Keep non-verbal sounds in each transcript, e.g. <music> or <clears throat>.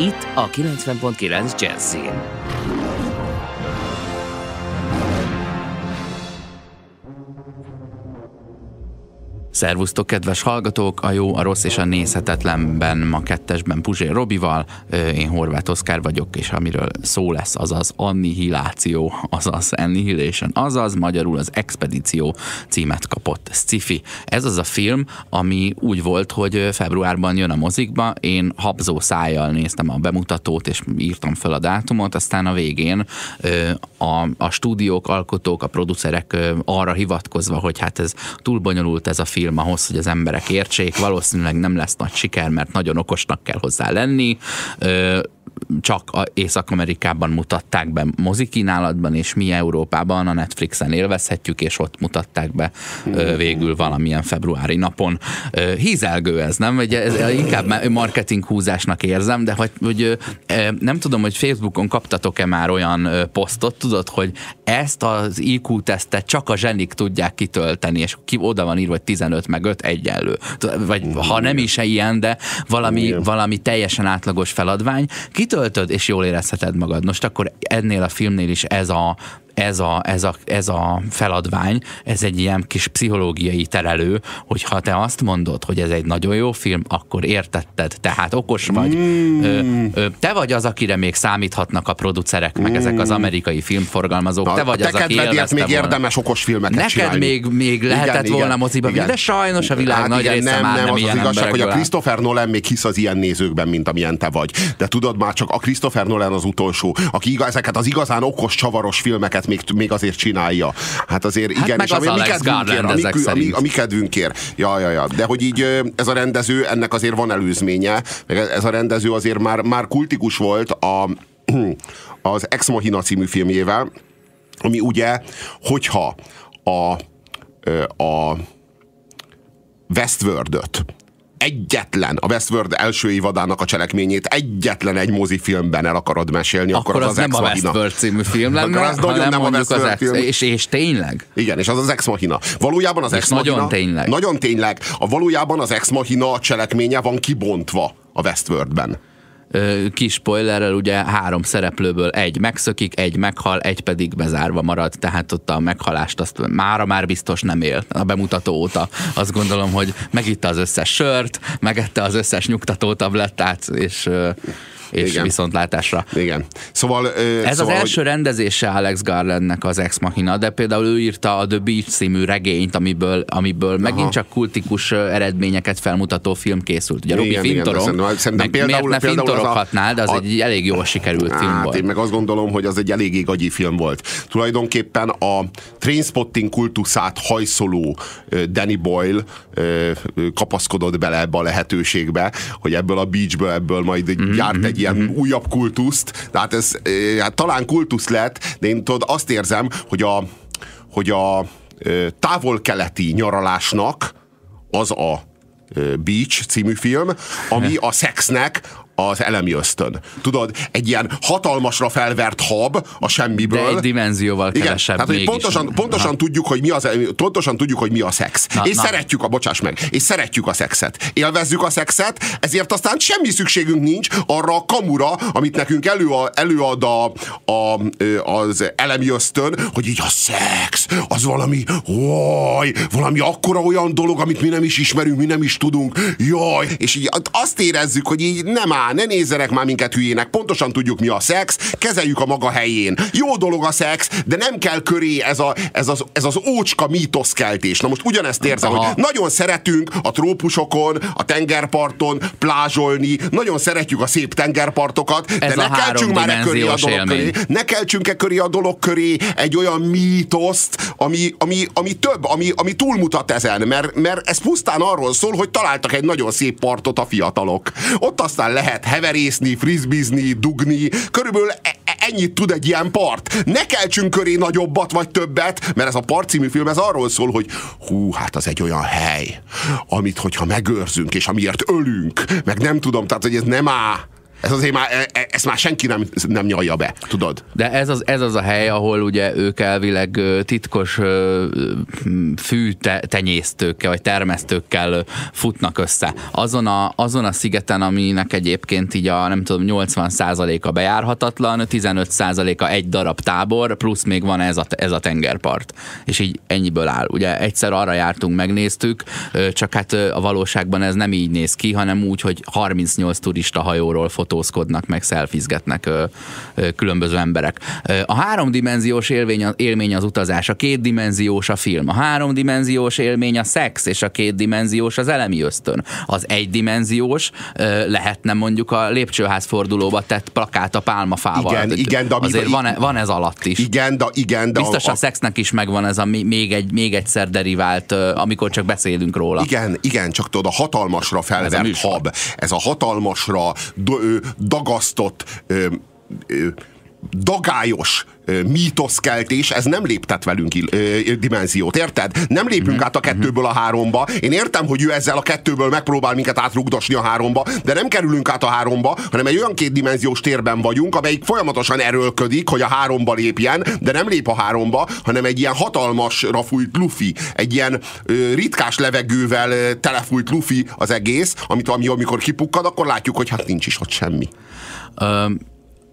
Itt a 90.9 Jazzin. Szervusztok, kedves hallgatók! A jó, a rossz és a nézhetetlenben ma kettesben Puzsér Robival, én Horváth Oszkár vagyok, és amiről szó lesz, az az annihiláció, azaz annihilation, azaz magyarul az expedíció címet kapott Scifi. Ez az a film, ami úgy volt, hogy februárban jön a mozikba, én habzó szájjal néztem a bemutatót, és írtam fel a dátumot, aztán a végén a, a stúdiók, alkotók, a producerek arra hivatkozva, hogy hát ez túl bonyolult ez a film, film ahhoz, hogy az emberek értsék, valószínűleg nem lesz nagy siker, mert nagyon okosnak kell hozzá lenni csak a Észak-Amerikában mutatták be mozikínálatban, és mi Európában a Netflixen élvezhetjük, és ott mutatták be végül valamilyen februári napon. Hízelgő ez, nem? Vagy ez inkább marketing húzásnak érzem, de hogy, hogy nem tudom, hogy Facebookon kaptatok-e már olyan posztot, tudod, hogy ezt az IQ tesztet csak a zsenik tudják kitölteni, és ki oda van írva, hogy 15 meg 5 egyenlő. Vagy ha nem is ilyen, de valami, valami teljesen átlagos feladvány. Kitölteni kitöltöd, és jól érezheted magad. Most akkor ennél a filmnél is ez a, ez a, ez, a, ez a feladvány, ez egy ilyen kis pszichológiai terelő, hogy ha te azt mondod, hogy ez egy nagyon jó film, akkor értetted, tehát okos vagy. Mm. Ö, ö, te vagy az, akire még számíthatnak a producerek, meg mm. ezek az amerikai filmforgalmazók. Na, te vagy az, aki még volna. érdemes okos filmeket Neked csinálni. még, még lehetett igen, volna moziba de sajnos a világ hát nagy igen, része nem, már nem, nem az, az igazság, hogy a Christopher Nolan még hisz az ilyen nézőkben, mint amilyen te vagy. De tudod már csak a Christopher Nolan az utolsó, aki ezeket az igazán okos, csavaros filmeket még, még azért csinálja. Hát azért hát igen, és ami, mi kedvünkért, a, mi, a, mi, a mi kedvünkért. Ja, ja, ja. De hogy így ez a rendező, ennek azért van előzménye, ez a rendező azért már, már kultikus volt a, <clears throat> az Ex Machina című filmjével, ami ugye, hogyha a, a Westworld-öt egyetlen, a Westworld első évadának a cselekményét egyetlen egy mozifilmben el akarod mesélni, akkor, akkor az, az, az nem a Westworld című film lenne, akkor az nagyon nem a Westworld az film. És, és tényleg? Igen, és az az Ex Machina. Valójában az Ex Machina... Nagyon tényleg. Nagyon tényleg. A valójában az Ex Machina cselekménye van kibontva a Westworldben kis spoilerrel ugye három szereplőből egy megszökik, egy meghal, egy pedig bezárva marad, tehát ott a meghalást azt mára már biztos nem él a bemutató óta. Azt gondolom, hogy megitta az összes sört, megette az összes nyugtató tablettát, és és Igen. viszontlátásra. Igen. Szóval, ö, Ez szóval, az első hogy... rendezése Alex Garlandnek az Ex Machina, de például ő írta a The Beach című regényt, amiből, amiből Aha. megint csak kultikus eredményeket felmutató film készült. Ugye Robi szerintem meg például, miért ne fintoroghatnál, de az a, egy elég jól sikerült hát, film volt. Én meg azt gondolom, hogy az egy eléggé gagyi film volt. Tulajdonképpen a Trainspotting kultuszát hajszoló Danny Boyle kapaszkodott bele ebbe a lehetőségbe, hogy ebből a beachből, ebből majd mm-hmm. gyárt egy ilyen mm-hmm. újabb kultuszt, tehát ez hát talán kultusz lett, de én tudod, azt érzem, hogy a, hogy a távol-keleti nyaralásnak az a Beach című film, ami a szexnek az elemi ösztön. Tudod, egy ilyen hatalmasra felvert hab a semmiből. De egy dimenzióval kevesebb Igen, tehát, hogy pontosan, pontosan, tudjuk, hogy mi az, pontosan tudjuk, hogy mi a szex. Na, és na. szeretjük a, bocsáss meg, és szeretjük a szexet. Élvezzük a szexet, ezért aztán semmi szükségünk nincs arra a kamura, amit nekünk elő, előad a, a, az elemi ösztön, hogy így a szex, az valami, oj, valami akkora olyan dolog, amit mi nem is ismerünk, mi nem is tudunk, jaj, és így azt érezzük, hogy így nem áll ne nézzenek már minket hülyének, pontosan tudjuk mi a szex, kezeljük a maga helyén. Jó dolog a szex, de nem kell köré ez, a, ez, az, ez az ócska mítoszkeltés. Na most ugyanezt érzem, Aha. hogy nagyon szeretünk a trópusokon, a tengerparton plázsolni, nagyon szeretjük a szép tengerpartokat, ez de ne keltsünk már e köré a dolog élmény. köré, ne keltsünk e köré a dolog köré egy olyan mítoszt, ami, ami, ami több, ami, ami túlmutat ezen, mert, mert ez pusztán arról szól, hogy találtak egy nagyon szép partot a fiatalok. Ott aztán lehet lehet heverészni, frizbizni, dugni, körülbelül e- e- ennyit tud egy ilyen part. Ne keltsünk köré nagyobbat vagy többet, mert ez a part című film ez arról szól, hogy hú, hát az egy olyan hely, amit hogyha megőrzünk, és amiért ölünk, meg nem tudom, tehát hogy ez nem áll ez azért már, e, e, ezt már senki nem, nem nyalja be, tudod? De ez az, ez az a hely, ahol ugye ők elvileg titkos fű vagy termesztőkkel futnak össze. Azon a, azon a szigeten, aminek egyébként így a nem tudom, 80%-a bejárhatatlan, 15%-a egy darab tábor, plusz még van ez a, ez a tengerpart. És így ennyiből áll. Ugye egyszer arra jártunk, megnéztük, csak hát a valóságban ez nem így néz ki, hanem úgy, hogy 38 turista hajóról fot fotózkodnak, meg szelfizgetnek ö, ö, különböző emberek. A háromdimenziós élmény, élmény az utazás, a kétdimenziós a film, a háromdimenziós élmény a szex, és a kétdimenziós az elemi ösztön. Az egydimenziós ö, lehetne mondjuk a lépcsőház fordulóba tett plakát a pálmafával. Igen, igen, de Azért van, van ez alatt is. Igen, de, igen, de Biztos a, a, szexnek is megvan ez a még, egy, még egyszer derivált, amikor csak beszélünk róla. Igen, igen, csak tudod, a hatalmasra felvert hab, ez a hatalmasra dagasztott, dagályos mítoszkeltés, ez nem léptet velünk dimenziót, érted? Nem lépünk mm-hmm. át a kettőből a háromba. Én értem, hogy ő ezzel a kettőből megpróbál minket átrugdosni a háromba, de nem kerülünk át a háromba, hanem egy olyan kétdimenziós térben vagyunk, amelyik folyamatosan erőlködik, hogy a háromba lépjen, de nem lép a háromba, hanem egy ilyen hatalmasra fújt lufi, egy ilyen ö, ritkás levegővel telefújt lufi az egész, amit ami, amikor kipukkad, akkor látjuk, hogy hát nincs is ott semmi. Um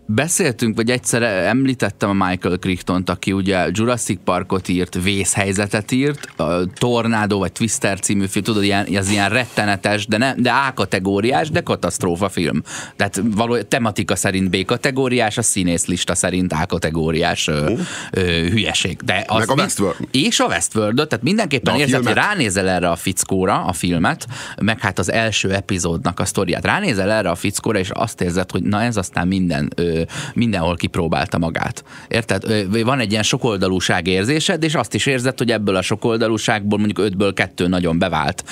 Beszéltünk, vagy egyszer említettem a Michael Crichton-t, aki ugye Jurassic Parkot írt, vészhelyzetet írt, a Tornado vagy Twister című film, tudod, ilyen, az ilyen rettenetes, de, ne, de A kategóriás, de katasztrófa film. Tehát való, tematika szerint B kategóriás, a színész lista szerint A kategóriás ö, ö, hülyeség. De az Meg a Westworld. És a Westworld, tehát mindenképpen érzed, hogy ránézel erre a fickóra, a filmet, meg hát az első epizódnak a sztoriát. Ránézel erre a fickóra, és azt érzed, hogy na ez aztán minden ö, mindenhol kipróbálta magát. Érted? Van egy ilyen sokoldalúság érzésed, és azt is érzed, hogy ebből a sokoldalúságból mondjuk ötből kettő nagyon bevált.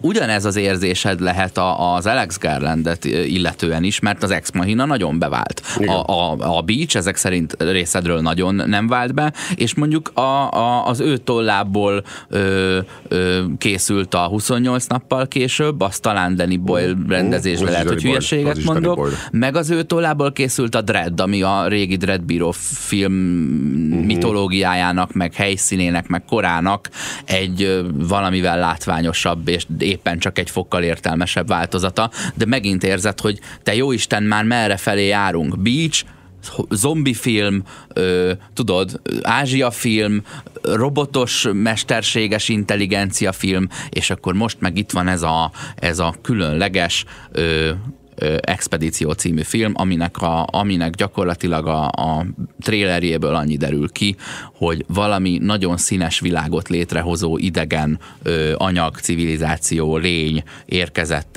Ugyanez az érzésed lehet az Alex Garlandet illetően is, mert az Ex Machina nagyon bevált. A, a, a Beach ezek szerint részedről nagyon nem vált be, és mondjuk a, a, az ő tollából ö, ö, készült a 28 nappal később, azt talán Danny Boyle rendezésre uh, lehet, hogy hülyeséget mondok, meg az ő tollából készült készült a Dread, ami a régi Dread Bíró film uh-huh. mitológiájának, meg helyszínének, meg korának egy valamivel látványosabb, és éppen csak egy fokkal értelmesebb változata, de megint érzed, hogy te jó Isten, már merre felé járunk. Beach, zombi film, ö, tudod, Ázsia film, robotos, mesterséges intelligencia film, és akkor most meg itt van ez a, ez a különleges ö, Expedíció című film, aminek, a, aminek gyakorlatilag a, a trélerjéből annyi derül ki, hogy valami nagyon színes világot létrehozó idegen ö, anyag, civilizáció, lény érkezett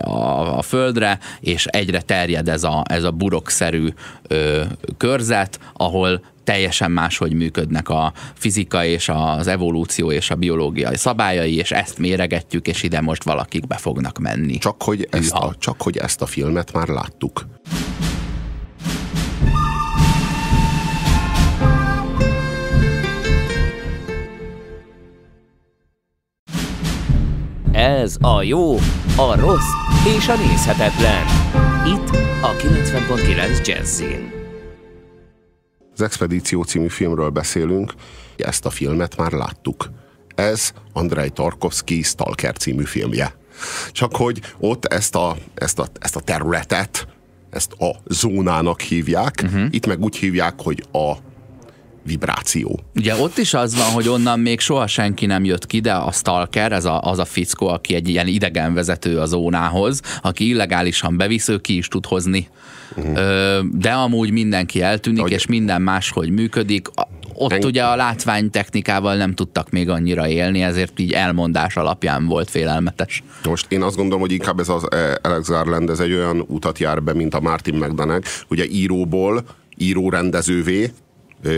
a, a földre, és egyre terjed ez a, ez a burokszerű ö, körzet, ahol teljesen máshogy működnek a fizika és az evolúció és a biológiai szabályai, és ezt méregetjük, és ide most valakik be fognak menni. Csak hogy ezt, a, csak hogy ezt a filmet már láttuk. Ez a jó, a rossz és a nézhetetlen. Itt a 90.9 Jazzin. Az Expedíció című filmről beszélünk, ezt a filmet már láttuk. Ez Andrei Tarkovsky Stalker című filmje. Csak hogy ott ezt a, ezt a, ezt a területet, ezt a zónának hívják, uh-huh. itt meg úgy hívják, hogy a vibráció. Ugye ott is az van, hogy onnan még soha senki nem jött ki, de a stalker, ez a, az a fickó, aki egy ilyen idegenvezető a zónához, aki illegálisan bevisz, ő ki is tud hozni. Uh-huh. De amúgy mindenki eltűnik, hogy... és minden máshogy működik. Ott en... ugye a látványtechnikával nem tudtak még annyira élni, ezért így elmondás alapján volt félelmetes. Most én azt gondolom, hogy inkább ez az eh, Alex Garland, ez egy olyan utat jár be, mint a Martin McDonagh, ugye íróból író-rendezővé,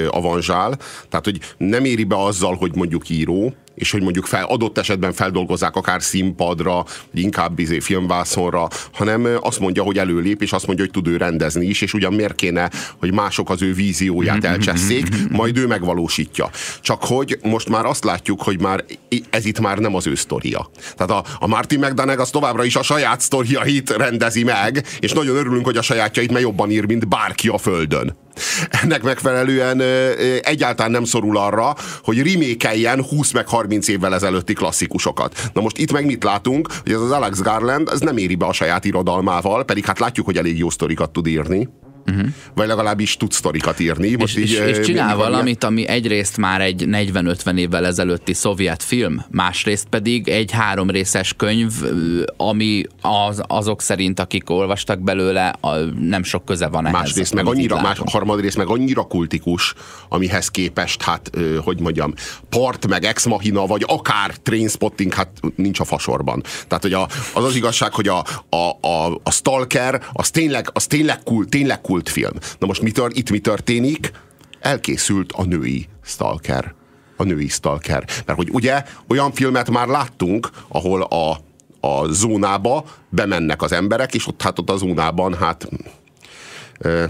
avanzsál, tehát hogy nem éri be azzal, hogy mondjuk író, és hogy mondjuk fel, adott esetben feldolgozzák akár színpadra, vagy inkább bizé filmvászonra, hanem azt mondja, hogy előlép, és azt mondja, hogy tud ő rendezni is, és ugyan miért kéne, hogy mások az ő vízióját mhm, elcseszék, mhm, majd ő megvalósítja. Csak hogy most már azt látjuk, hogy már ez itt már nem az ő sztoria. Tehát a, a Martin McDonagh az továbbra is a saját sztoriait rendezi meg, és nagyon örülünk, hogy a sajátjait mert jobban ír, mint bárki a Földön. Ennek megfelelően egyáltalán nem szorul arra, hogy rimékeljen 20 meg 30 évvel ezelőtti klasszikusokat. Na most itt meg mit látunk, hogy ez az Alex Garland, ez nem éri be a saját irodalmával, pedig hát látjuk, hogy elég jó sztorikat tud írni uh-huh. vagy legalábbis tud sztorikat írni. Most és, így, és, és csinál valamit, ami egyrészt már egy 40-50 évvel ezelőtti szovjet film, másrészt pedig egy három részes könyv, ami az, azok szerint, akik olvastak belőle, a, nem sok köze van ehhez. Másrészt meg annyira, más, harmadrészt meg annyira kultikus, amihez képest, hát, hogy mondjam, part meg ex machina, vagy akár trainspotting, hát nincs a fasorban. Tehát, hogy a, az az igazság, hogy a, a, a, a Stalker, az tényleg, az tényleg cool, tényleg cool kultfilm. Na most mi tör, itt mi történik? Elkészült a női stalker. A női stalker. Mert hogy ugye olyan filmet már láttunk, ahol a, a zónába bemennek az emberek, és ott hát ott a zónában hát ö,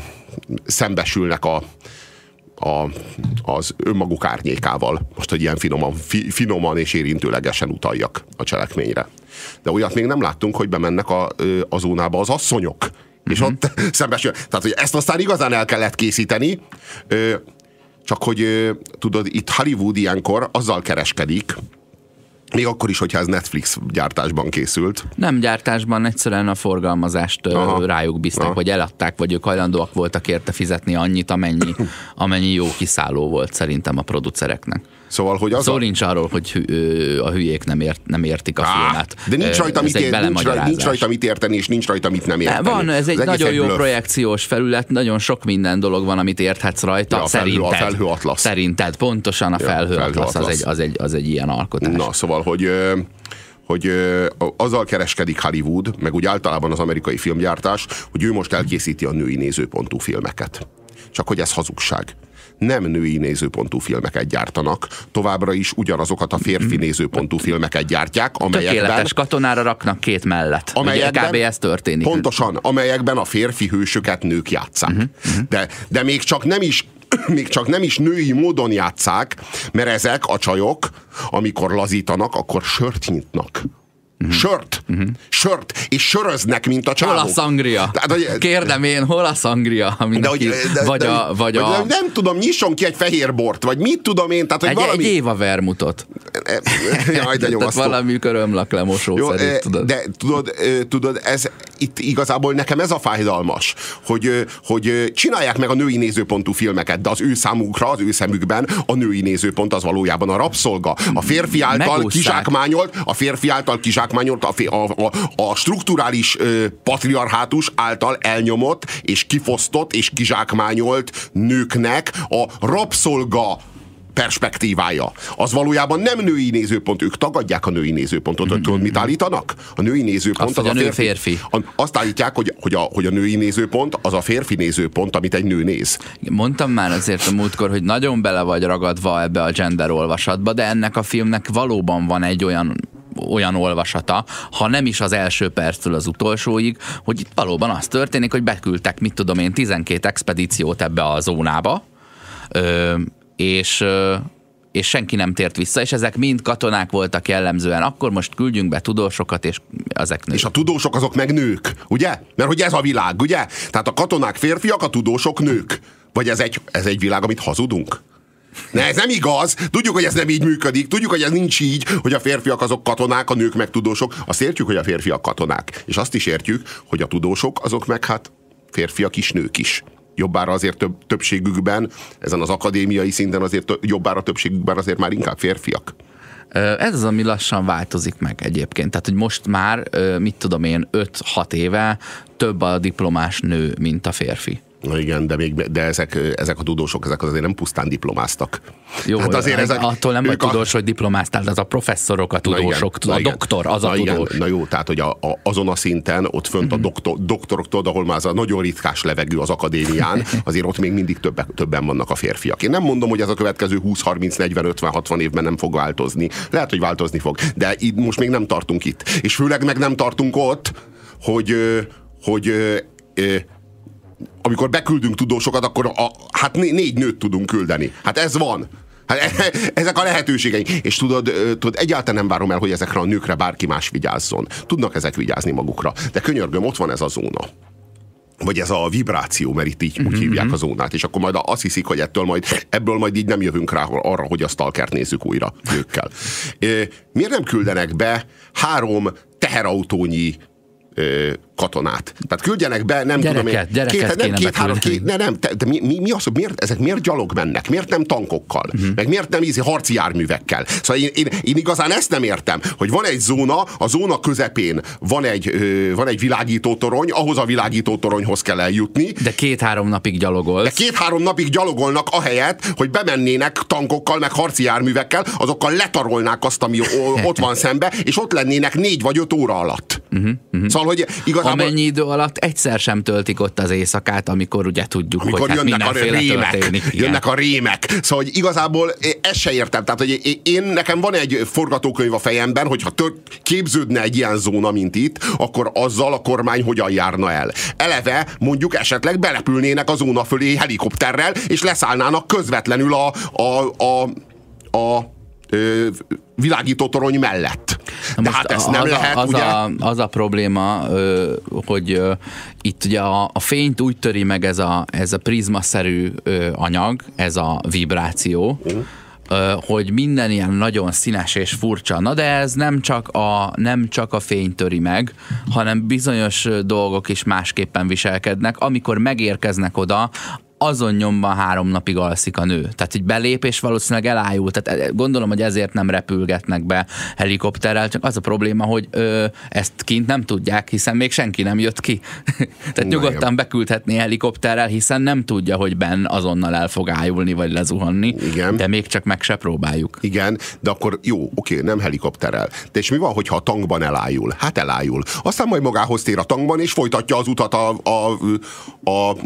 szembesülnek a, a, az önmaguk árnyékával. Most, hogy ilyen finoman, fi, finoman és érintőlegesen utaljak a cselekményre. De olyat még nem láttunk, hogy bemennek a, a zónába az asszonyok, és uh-huh. ott <laughs> szembesül. Tehát, hogy ezt aztán igazán el kellett készíteni, ö, csak hogy ö, tudod, itt Hollywood ilyenkor azzal kereskedik, még akkor is, hogyha ez Netflix gyártásban készült. Nem gyártásban, egyszerűen a forgalmazást Aha. rájuk bíztak, Aha. vagy eladták, vagy ők hajlandóak voltak érte fizetni annyit, amennyi, <laughs> amennyi jó kiszálló volt szerintem a producereknek. Szóval, hogy az Szó a... nincs arról, hogy a hülyék nem, ért, nem értik a Á, filmet. De nincs rajta, mit, ér, nincs, rajta, nincs rajta mit érteni, és nincs rajta mit nem érteni. Van, ez egy nagyon jó bluff. projekciós felület, nagyon sok minden dolog van, amit érthetsz rajta. Ja, a felhő, szerinted, a felhő atlasz. Szerinted, pontosan a felhő, ja, felhő atlasz, atlasz. Az, egy, az, egy, az egy ilyen alkotás. Na, szóval, hogy hogy azzal kereskedik Hollywood, meg úgy általában az amerikai filmgyártás, hogy ő most elkészíti a női nézőpontú filmeket. Csak hogy ez hazugság nem női nézőpontú filmeket gyártanak, továbbra is ugyanazokat a férfi nézőpontú filmeket gyártják, amelyekben... Tökéletes katonára raknak két mellett. Amelyekben, Ugye kb. ez történik. Pontosan, amelyekben a férfi hősöket nők játszák. Uh-huh, uh-huh. De, de még csak nem is <clears throat> még csak nem is női módon játszák, mert ezek a csajok, amikor lazítanak, akkor sört nyitnak Uh-huh. Sört. Uh-huh. Sört. És söröznek, mint a csávok. Hol a szangria? Tehát, hogy, Kérdem én, hol a szangria? De, hogy, de, vagy, de, a, vagy, a... vagy Nem tudom, nyisson ki egy fehér bort, vagy mit tudom én. Tehát, hogy egy, valami... egy éva vermutot. Jaj, de <laughs> Tehát valami körömlak lemosó Jó, szerint, tudod. De tudod, tudod, ez itt igazából nekem ez a fájdalmas, hogy, hogy csinálják meg a női nézőpontú filmeket, de az ő számukra, az ő szemükben a női nézőpont az valójában a rabszolga. A férfi által Megúszták. kizsákmányolt, a férfi által kizsákmányolt, a, a, a, a strukturális ö, patriarhátus által elnyomott és kifosztott és kizsákmányolt nőknek a rabszolga perspektívája. Az valójában nem női nézőpont, ők tagadják a női nézőpontot. Mm-hmm. Tudod, mit állítanak? A női nézőpont azt, az a, a férfi. férfi. Azt állítják, hogy, hogy, a, hogy a női nézőpont az a férfi nézőpont, amit egy nő néz. Mondtam már azért a múltkor, hogy nagyon bele vagy ragadva ebbe a gender olvasatba, de ennek a filmnek valóban van egy olyan olyan olvasata, ha nem is az első perctől az utolsóig, hogy itt valóban az történik, hogy beküldtek, mit tudom én, 12 expedíciót ebbe a zónába, és és senki nem tért vissza, és ezek mind katonák voltak jellemzően. Akkor most küldjünk be tudósokat, és ezek nők. És a tudósok azok meg nők, ugye? Mert hogy ez a világ, ugye? Tehát a katonák férfiak, a tudósok nők. Vagy ez egy, ez egy világ, amit hazudunk? Ne, ez nem igaz. Tudjuk, hogy ez nem így működik. Tudjuk, hogy ez nincs így, hogy a férfiak azok katonák, a nők meg tudósok. Azt értjük, hogy a férfiak katonák. És azt is értjük, hogy a tudósok azok meg hát férfiak is, nők is jobbára azért több, többségükben, ezen az akadémiai szinten azért jobbára többségükben azért már inkább férfiak. Ez az, ami lassan változik meg egyébként. Tehát, hogy most már, mit tudom én, 5-6 éve több a diplomás nő, mint a férfi. Na igen, de, még, de ezek, ezek a tudósok, ezek azért nem pusztán diplomáztak. Jó, hát azért ezek, attól nem vagy tudós, a... hogy diplomáztál, az a professzorok, a tudósok, igen, a doktor, az na a igen, tudós. Na jó, tehát hogy a, a, azon a szinten, ott fönt a mhm. doktor, doktoroktól, ahol már az a nagyon ritkás levegő az akadémián, <laughs> azért ott még mindig többek, többen vannak a férfiak. Én nem mondom, hogy ez a következő 20, 30, 40, 50, 60 évben nem fog változni. Lehet, hogy változni fog, de itt most még nem tartunk itt. És főleg meg nem tartunk ott, hogy, hogy, hogy amikor beküldünk tudósokat, akkor a, hát négy nőt tudunk küldeni. Hát ez van. Hát e, <laughs> ezek a lehetőségeink. És tudod, tudod, egyáltalán nem várom el, hogy ezekre a nőkre bárki más vigyázzon. Tudnak ezek vigyázni magukra. De könyörgöm, ott van ez a zóna vagy ez a vibráció, mert itt így úgy mhm, hívják mhm. a zónát, és akkor majd azt hiszik, hogy ettől majd, ebből majd így nem jövünk rá arra, hogy a stalkert nézzük újra nőkkel. Miért nem küldenek be három teherautónyi katonát. Tehát küldjenek be, nem gyereket, tudom én. Gyereket két, nem, két, három, két, ne, nem, de mi, mi, mi az, hogy miért, ezek miért gyalog mennek? Miért nem tankokkal? Uh-huh. Meg miért nem ízi harci járművekkel? Szóval én, én, én, igazán ezt nem értem, hogy van egy zóna, a zóna közepén van egy, ö, van egy világító torony, ahhoz a világító toronyhoz kell eljutni. De két-három napig gyalogolsz. De két-három napig gyalogolnak ahelyett, hogy bemennének tankokkal, meg harci járművekkel, azokkal letarolnák azt, ami <laughs> ott van szembe, és ott lennének négy vagy öt óra alatt. Uh-huh, uh-huh. Szóval, hogy igazából... Amennyi idő alatt egyszer sem töltik ott az éjszakát, amikor ugye tudjuk, amikor hogy hát jönnek a rémek, történik. Jönnek a rémek. Szóval, hogy igazából ezt se értem. Tehát, hogy én, nekem van egy forgatókönyv a fejemben, hogyha tört, képződne egy ilyen zóna, mint itt, akkor azzal a kormány hogyan járna el. Eleve mondjuk esetleg belepülnének a zóna fölé helikopterrel, és leszállnának közvetlenül a, a, a, a ö, világító torony mellett. Na De hát ez nem az lehet, az ugye? A, az a probléma, hogy itt ugye a, a fényt úgy töri meg ez a, ez a prizmaszerű anyag, ez a vibráció, uh hogy minden ilyen nagyon színes és furcsa. Na de ez nem csak a, nem csak a fény töri meg, hanem bizonyos dolgok is másképpen viselkednek. Amikor megérkeznek oda, azon nyomban három napig alszik a nő. Tehát így belép, és valószínűleg elájul. Tehát e, gondolom, hogy ezért nem repülgetnek be helikopterrel, csak az a probléma, hogy ö, ezt kint nem tudják, hiszen még senki nem jött ki. <laughs> Tehát Na, nyugodtan igen. beküldhetné helikopterrel, hiszen nem tudja, hogy Ben azonnal el fog ájulni, vagy lezuhanni. Igen. De még csak meg se próbáljuk. Igen, de akkor jó, oké, nem helikopterrel. De és mi van, hogyha a tankban elájul? Hát elájul. Aztán majd magához tér a tankban, és folytatja az utat a, a, a, a a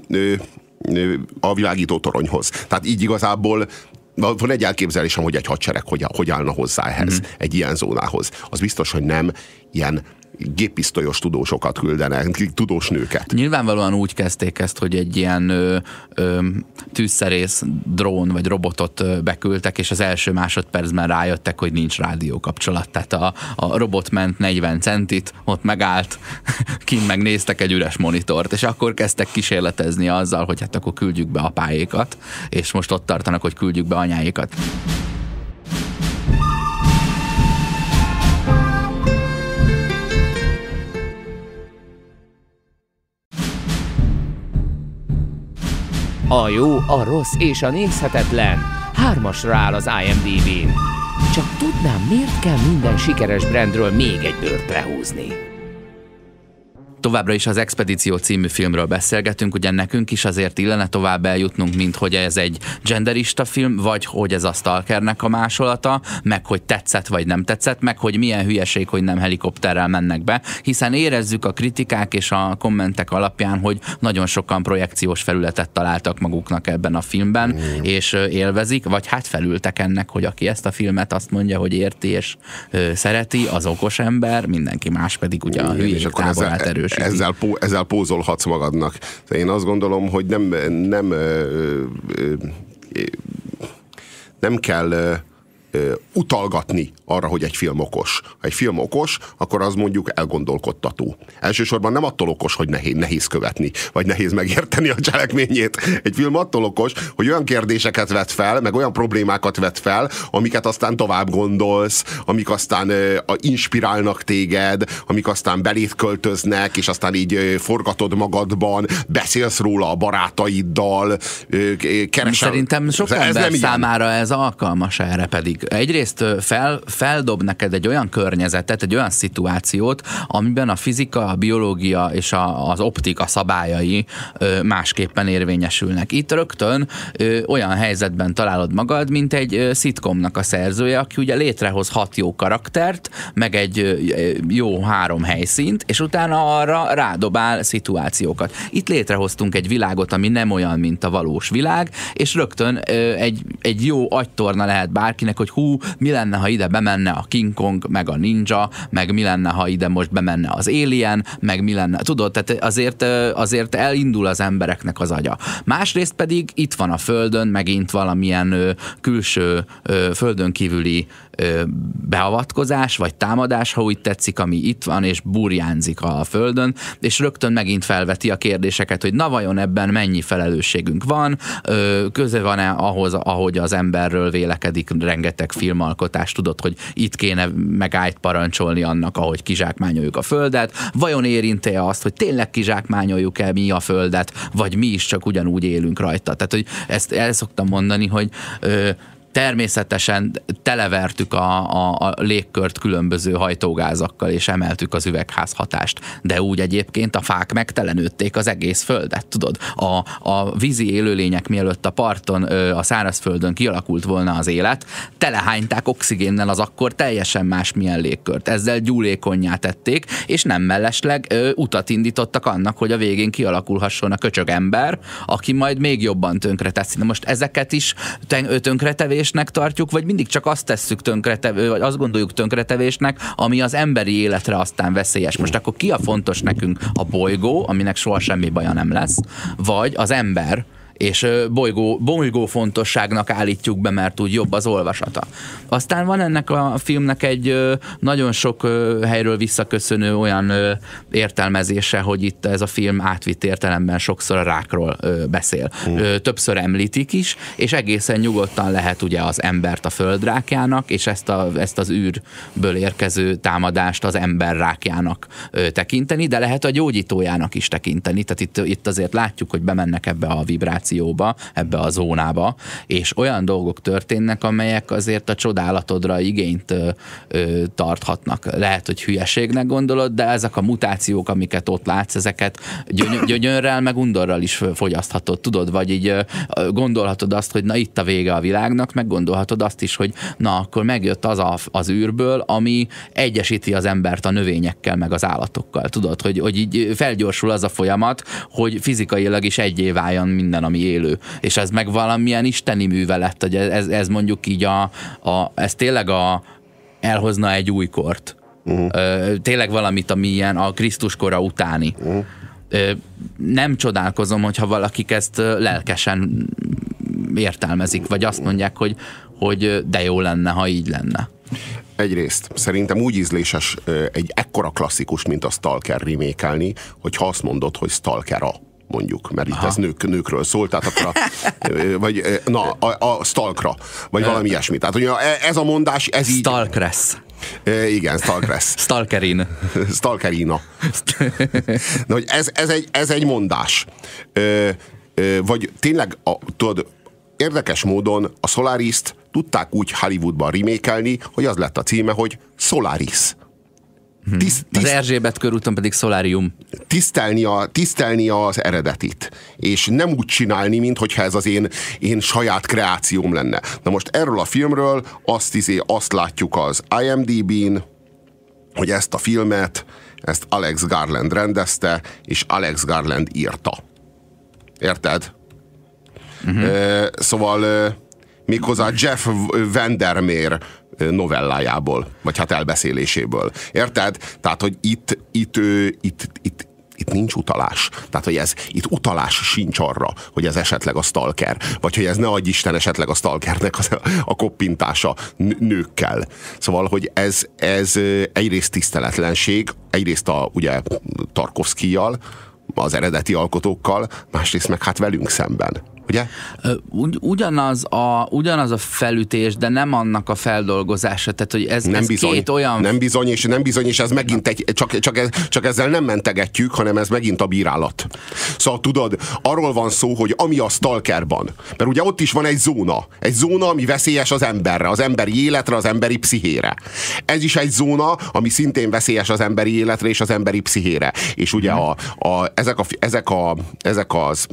világító toronyhoz. Tehát így igazából van egy elképzelésem, hogy egy hadsereg hogy, hogy állna hozzá ehhez, mm. egy ilyen zónához. Az biztos, hogy nem ilyen géppisztolyos tudósokat küldenek, tudós nőket. Nyilvánvalóan úgy kezdték ezt, hogy egy ilyen ö, ö, tűzszerész drón vagy robotot beküldtek, és az első másodpercben rájöttek, hogy nincs rádió kapcsolat. Tehát a, a robot ment 40 centit, ott megállt, <laughs> kint megnéztek egy üres monitort, és akkor kezdtek kísérletezni azzal, hogy hát akkor küldjük be apáékat, és most ott tartanak, hogy küldjük be anyáékat. A jó, a rossz és a nézhetetlen hármasra áll az IMDb-n. Csak tudnám, miért kell minden sikeres brandről még egy bőrt lehúzni. Továbbra is az Expedíció című filmről beszélgetünk, ugye nekünk is azért illene tovább eljutnunk, mint hogy ez egy genderista film, vagy hogy ez a Stalkernek a másolata, meg hogy tetszett vagy nem tetszett, meg hogy milyen hülyeség, hogy nem helikopterrel mennek be, hiszen érezzük a kritikák és a kommentek alapján, hogy nagyon sokan projekciós felületet találtak maguknak ebben a filmben, mm. és élvezik, vagy hát felültek ennek, hogy aki ezt a filmet azt mondja, hogy érti és ö, szereti, az okos ember, mindenki más pedig ugye a hülyék táborát erős erősíti. Ezzel, pó, ezzel pózolhatsz magadnak. Én azt gondolom, hogy nem, nem, nem kell utalgatni arra, hogy egy film okos. Ha egy film okos, akkor az mondjuk elgondolkodtató. Elsősorban nem attól okos, hogy nehéz, nehéz követni, vagy nehéz megérteni a cselekményét. Egy film attól okos, hogy olyan kérdéseket vet fel, meg olyan problémákat vet fel, amiket aztán tovább gondolsz, amik aztán uh, inspirálnak téged, amik aztán belét költöznek, és aztán így uh, forgatod magadban, beszélsz róla a barátaiddal, uh, keresel. Szerintem sok ember számára ilyen. ez alkalmas erre pedig működik. Egyrészt fel, feldob neked egy olyan környezetet, egy olyan szituációt, amiben a fizika, a biológia és a, az optika szabályai másképpen érvényesülnek. Itt rögtön olyan helyzetben találod magad, mint egy szitkomnak a szerzője, aki ugye létrehoz hat jó karaktert, meg egy jó három helyszínt, és utána arra rádobál szituációkat. Itt létrehoztunk egy világot, ami nem olyan, mint a valós világ, és rögtön egy, egy jó agytorna lehet bárkinek, hogy hú, mi lenne, ha ide bemenne a King Kong, meg a Ninja, meg mi lenne, ha ide most bemenne az Alien, meg mi lenne, tudod, tehát azért, azért elindul az embereknek az agya. Másrészt pedig itt van a Földön megint valamilyen külső földön kívüli beavatkozás, vagy támadás, ha úgy tetszik, ami itt van, és burjánzik a földön, és rögtön megint felveti a kérdéseket, hogy na vajon ebben mennyi felelősségünk van, köze van-e ahhoz, ahogy az emberről vélekedik rengeteg filmalkotás, tudod, hogy itt kéne megállt parancsolni annak, ahogy kizsákmányoljuk a földet, vajon érinte azt, hogy tényleg kizsákmányoljuk-e mi a földet, vagy mi is csak ugyanúgy élünk rajta. Tehát, hogy ezt el szoktam mondani, hogy természetesen televertük a, a, a légkört különböző hajtógázakkal, és emeltük az üvegházhatást. De úgy egyébként a fák megtelenődték az egész földet, tudod? A, a vízi élőlények mielőtt a parton, a szárazföldön kialakult volna az élet, telehányták oxigénnel az akkor teljesen másmilyen légkört. Ezzel gyúlékonyá tették, és nem mellesleg ö, utat indítottak annak, hogy a végén kialakulhasson a köcsög ember, aki majd még jobban tönkre teszi. Na most ezeket is tönkretevés tönkretevésnek tartjuk, vagy mindig csak azt tesszük tönkretevő, vagy azt gondoljuk tönkretevésnek, ami az emberi életre aztán veszélyes. Most akkor ki a fontos nekünk? A bolygó, aminek soha semmi baja nem lesz, vagy az ember, és bolygó, bolygó fontosságnak állítjuk be, mert úgy jobb az olvasata. Aztán van ennek a filmnek egy nagyon sok helyről visszaköszönő olyan értelmezése, hogy itt ez a film átvitt értelemben sokszor a rákról beszél. Többször említik is, és egészen nyugodtan lehet ugye az embert a földrákjának, és ezt, a, ezt az űrből érkező támadást az ember rákjának tekinteni, de lehet a gyógyítójának is tekinteni. Tehát itt, itt azért látjuk, hogy bemennek ebbe a vibráció szituációba, ebbe a zónába, és olyan dolgok történnek, amelyek azért a csodálatodra igényt ö, ö, tarthatnak. Lehet, hogy hülyeségnek gondolod, de ezek a mutációk, amiket ott látsz, ezeket gyöny- <coughs> gyönyörrel, meg undorral is fogyaszthatod, tudod, vagy így ö, gondolhatod azt, hogy na itt a vége a világnak, meg gondolhatod azt is, hogy na akkor megjött az a, az űrből, ami egyesíti az embert a növényekkel, meg az állatokkal. Tudod, hogy, hogy így felgyorsul az a folyamat, hogy fizikailag is egyé váljon minden, ami ami élő. És ez meg valamilyen isteni művelet, hogy ez, ez mondjuk így a, a ez tényleg a, elhozna egy újkort. Uh-huh. Tényleg valamit, ami ilyen a Krisztus kora utáni. Uh-huh. Nem csodálkozom, hogyha valakik ezt lelkesen értelmezik, vagy azt mondják, hogy, hogy de jó lenne, ha így lenne. Egyrészt szerintem úgy ízléses egy ekkora klasszikus, mint a Stalker remékelni, hogyha azt mondod, hogy Stalker a mondjuk, mert Aha. itt ez nők, nőkről szól, tehát akkor a, <laughs> vagy na, a, a stalkra, vagy valami ilyesmi. Tehát ugye ez a mondás, ez így... Stalkress. Igen, Stalkress. <laughs> Stalkerin. <laughs> Stalkerina. Na, hogy ez, ez, egy, ez egy mondás. Vagy tényleg, a, tudod, érdekes módon a Solaris-t tudták úgy Hollywoodban remékelni, hogy az lett a címe, hogy Solaris. Hmm. Tiszt, tiszt, az Erzsébet körúton pedig szolárium. Tisztelni, a, tisztelni az eredetit. És nem úgy csinálni, mintha ez az én, én saját kreációm lenne. Na most erről a filmről azt, izé, azt látjuk az IMDb-n, hogy ezt a filmet, ezt Alex Garland rendezte, és Alex Garland írta. Érted? Uh-huh. E, szóval méghozzá Jeff Vandermeer novellájából, vagy hát elbeszéléséből. Érted? Tehát, hogy itt, itt, itt, itt, itt nincs utalás. Tehát, hogy ez, itt utalás sincs arra, hogy ez esetleg a stalker, vagy hogy ez ne adj Isten esetleg a stalkernek a, a koppintása nőkkel. Szóval, hogy ez, ez egyrészt tiszteletlenség, egyrészt a ugye Tarkovszkijal, az eredeti alkotókkal, másrészt meg hát velünk szemben ugye? Ugy, ugyanaz, a, ugyanaz a felütés, de nem annak a feldolgozása. Tehát, hogy ez, nem ez bizony, két olyan... Nem bizony, és nem bizony, és ez megint egy, csak, csak, ez, csak ezzel nem mentegetjük, hanem ez megint a bírálat. Szóval tudod, arról van szó, hogy ami a stalkerban, mert ugye ott is van egy zóna, egy zóna, ami veszélyes az emberre, az emberi életre, az emberi pszichére. Ez is egy zóna, ami szintén veszélyes az emberi életre és az emberi pszichére. És ugye a, a, ezek, a, ezek, a, ezek az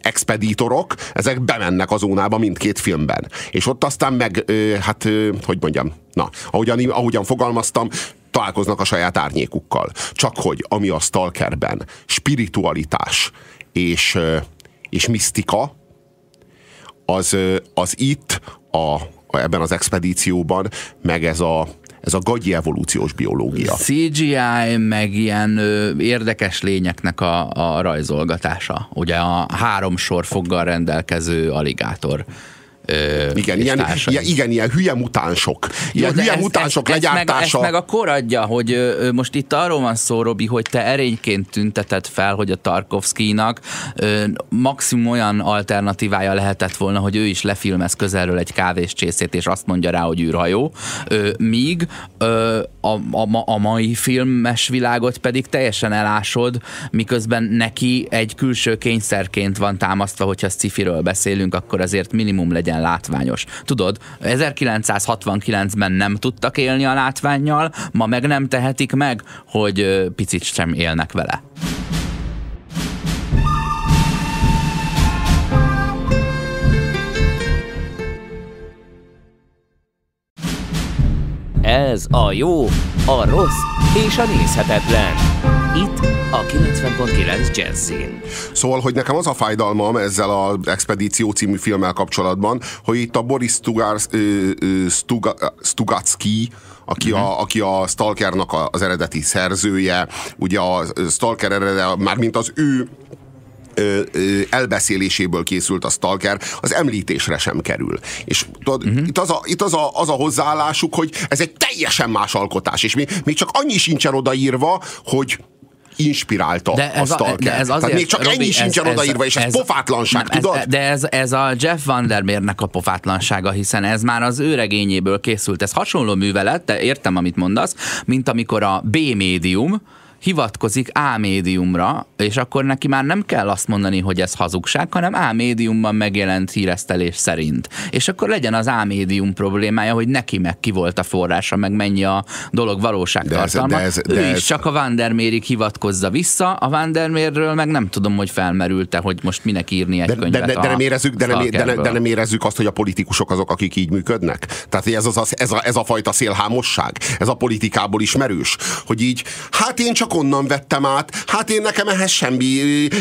expedítorok, ezek bemennek a zónába mindkét filmben. És ott aztán meg, hát, hogy mondjam, na, ahogyan, ahogyan fogalmaztam, találkoznak a saját árnyékukkal. Csak hogy ami a stalkerben spiritualitás és, és misztika, az, az itt a, ebben az expedícióban, meg ez a, ez a gagyi evolúciós biológia. CGI, meg ilyen ö, érdekes lényeknek a, a rajzolgatása. Ugye a három sor foggal rendelkező aligátor igen, ilyen, ilyen, igen, ilyen hülye mutánsok. Ilyen Jó, hülye ez, mutánsok ez, legyártása. Ez meg, ezt meg a kor adja, hogy ö, most itt arról van szó, Robi, hogy te erényként tünteted fel, hogy a Tarkovszkinak maximum olyan alternatívája lehetett volna, hogy ő is lefilmez közelről egy kávéscsészét, és azt mondja rá, hogy űrhajó, ö, míg ö, a, a, a mai filmes világot pedig teljesen elásod, miközben neki egy külső kényszerként van támasztva, hogyha sci-firől beszélünk, akkor azért minimum legyen látványos. Tudod, 1969-ben nem tudtak élni a látványjal, ma meg nem tehetik meg, hogy picit sem élnek vele. Ez a jó, a rossz és a nézhetetlen. Itt a 90.9 Jazzin. Szóval, hogy nekem az a fájdalmam ezzel az Expedíció című filmmel kapcsolatban, hogy itt a Boris Stugar, Stuga, Stugacki, aki, uh-huh. a, aki a Stalkernak az eredeti szerzője, ugye a Stalker eredete, már mint az ő ö, ö, elbeszéléséből készült a Stalker, az említésre sem kerül. És tudod, uh-huh. itt, az a, itt az, a, az a hozzáállásuk, hogy ez egy teljesen más alkotás, és még, még csak annyi sincsen odaírva, hogy inspirálta de ez a Stalker. De ez azért, Tehát még csak Robi, ennyi sincsen ez, odaírva, és ez, ez pofátlanság, nem, tudod? Ez, de ez, ez a Jeff Vandermeernek a pofátlansága, hiszen ez már az ő regényéből készült. Ez hasonló művelet, de értem, amit mondasz, mint amikor a B-médium, hivatkozik A médiumra, és akkor neki már nem kell azt mondani, hogy ez hazugság, hanem A médiumban megjelent híresztelés szerint. És akkor legyen az A médium problémája, hogy neki meg ki volt a forrása, meg mennyi a dolog valóságtartalma. De ez, de ez, de ő ez... is csak a Vandermeerig hivatkozza vissza, a Vandermeerről meg nem tudom, hogy felmerülte, hogy most minek írni egy de, könyvet de, de, de, nem érezzük, de, nem, de, de nem érezzük azt, hogy a politikusok azok, akik így működnek? Tehát ez, az, ez, a, ez a fajta szélhámosság, ez a politikából ismerős, hogy így, hát én csak csak onnan vettem át, hát én nekem ehhez semmi,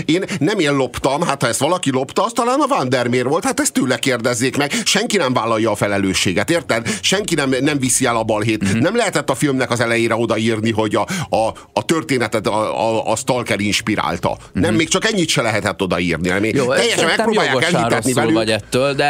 én nem én loptam, hát ha ezt valaki lopta, az talán a Vandermeer volt, hát ezt tőle kérdezzék meg, senki nem vállalja a felelősséget, érted? Senki nem, nem viszi el a balhét. Mm-hmm. Nem lehetett a filmnek az elejére odaírni, hogy a, a, a történetet a, a, a Stalker inspirálta. Mm-hmm. Nem, még csak ennyit se lehetett odaírni. Nem? Jó, teljesen megpróbálják elhitetni velük. vagy ettől, de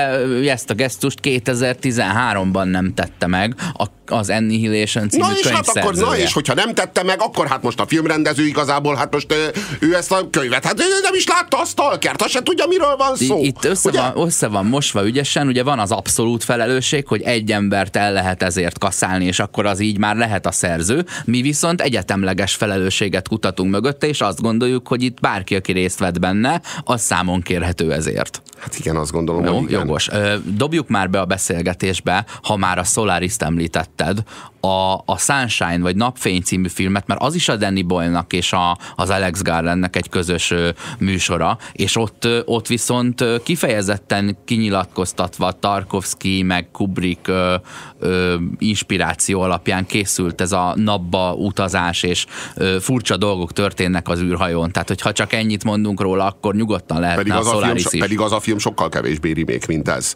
ezt a gesztust 2013-ban nem tette meg. A az Annihilation című na és hát akkor, Na és hogyha nem tette meg, akkor hát most a filmrendező igazából, hát most ő ezt a könyvet, hát nem is látta a Stalkert, azt se tudja, miről van szó. Itt össze van, össze van mosva ügyesen, ugye van az abszolút felelősség, hogy egy embert el lehet ezért kaszálni, és akkor az így már lehet a szerző. Mi viszont egyetemleges felelősséget kutatunk mögötte, és azt gondoljuk, hogy itt bárki, aki részt vett benne, az számon kérhető ezért. Hát igen, azt gondolom, Jó, hogy igen. Jogos. Dobjuk már be a beszélgetésbe, ha már a Solaris-t említetted, a, a Sunshine vagy Napfény című filmet, mert az is a Danny Boyle-nak és a, az Alex Garlandnek egy közös műsora, és ott, ott viszont kifejezetten kinyilatkoztatva Tarkovsky meg Kubrick ö, ö, inspiráció alapján készült ez a napba utazás, és ö, furcsa dolgok történnek az űrhajón. Tehát, hogyha csak ennyit mondunk róla, akkor nyugodtan lehetne pedig az a, a Solaris film, is. Pedig az a film sokkal kevésbé rimék, mint ez.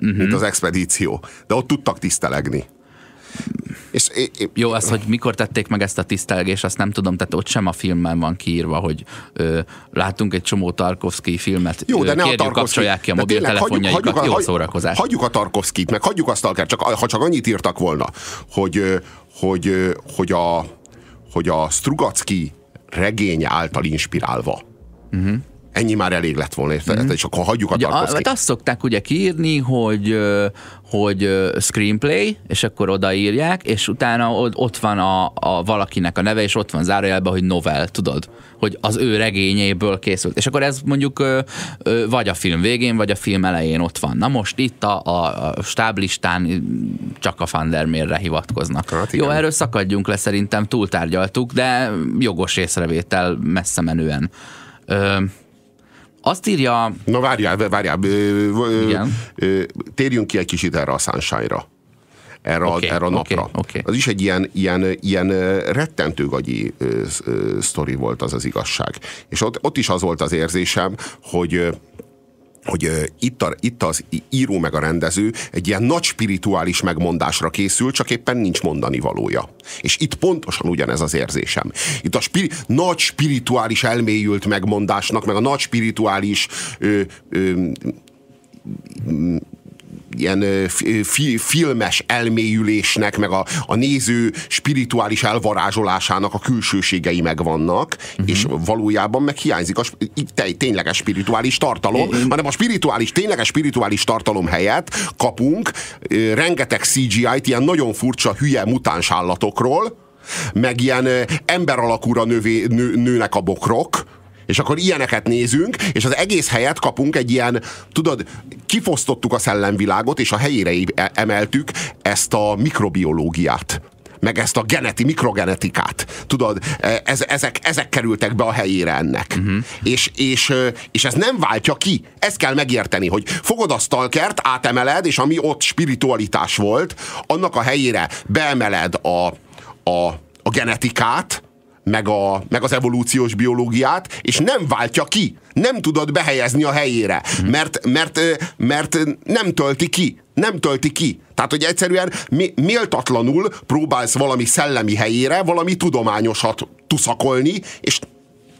Uh-huh. Mint az expedíció. De ott tudtak tisztelegni. És, é, é, Jó, az, hogy mikor tették meg ezt a tisztelgést, azt nem tudom, tehát ott sem a filmben van kiírva, hogy ö, látunk egy csomó Tarkovsky filmet. Jó, de ne Kérjük, a Tarkovsky, kapcsolják ki a mobiltelefonjaikat, hagyjuk, hagyjuk, jó szórakozás. Hagyjuk a Tarkovskit, meg hagyjuk a Stalker, csak, ha csak annyit írtak volna, hogy, hogy, hogy a, hogy a Strugacki regény által inspirálva uh-huh ennyi már elég lett volna, mm. és akkor hagyjuk a ugye, Tarkovszkit. Azt szokták ugye kiírni, hogy hogy screenplay, és akkor odaírják, és utána ott van a, a valakinek a neve, és ott van zárójelben, hogy novel, tudod? Hogy az ő regényéből készült. És akkor ez mondjuk vagy a film végén, vagy a film elején ott van. Na most itt a, a, a stáblistán csak a Fandermérre hivatkoznak. Hát Jó, erről szakadjunk le, szerintem túltárgyaltuk, de jogos észrevétel messze menően. Ö, azt írja... Na várjál, várjál. Igen. Térjünk ki egy kicsit erre a sunshine-ra. Erre, okay, a, erre a napra. Okay, okay. Az is egy ilyen, ilyen, ilyen rettentő gagyi sztori volt az az igazság. És ott, ott is az volt az érzésem, hogy hogy itt, a, itt az író meg a rendező egy ilyen nagy spirituális megmondásra készül, csak éppen nincs mondani valója. És itt pontosan ugyanez az érzésem. Itt a spiri, nagy spirituális elmélyült megmondásnak, meg a nagy spirituális ö, ö, ilyen fi, filmes elmélyülésnek, meg a, a néző spirituális elvarázsolásának a külsőségei megvannak, uh-huh. és valójában meg hiányzik a tényleges spirituális tartalom, Én... hanem a spirituális, tényleges spirituális tartalom helyett kapunk rengeteg CGI-t, ilyen nagyon furcsa, hülye mutáns állatokról, meg ilyen ember alakúra növé, nő, nőnek a bokrok, és akkor ilyeneket nézünk, és az egész helyet kapunk egy ilyen, tudod, kifosztottuk a szellemvilágot, és a helyére e- emeltük ezt a mikrobiológiát meg ezt a geneti, mikrogenetikát. Tudod, e- ez, ezek, ezek kerültek be a helyére ennek. Uh-huh. És, és, és ez nem váltja ki. Ezt kell megérteni, hogy fogod a stalkert, átemeled, és ami ott spiritualitás volt, annak a helyére beemeled a, a, a genetikát, meg, a, meg az evolúciós biológiát, és nem váltja ki. Nem tudod behelyezni a helyére, mert, mert, mert nem tölti ki. Nem tölti ki. Tehát, hogy egyszerűen méltatlanul próbálsz valami szellemi helyére, valami tudományosat tuszakolni, és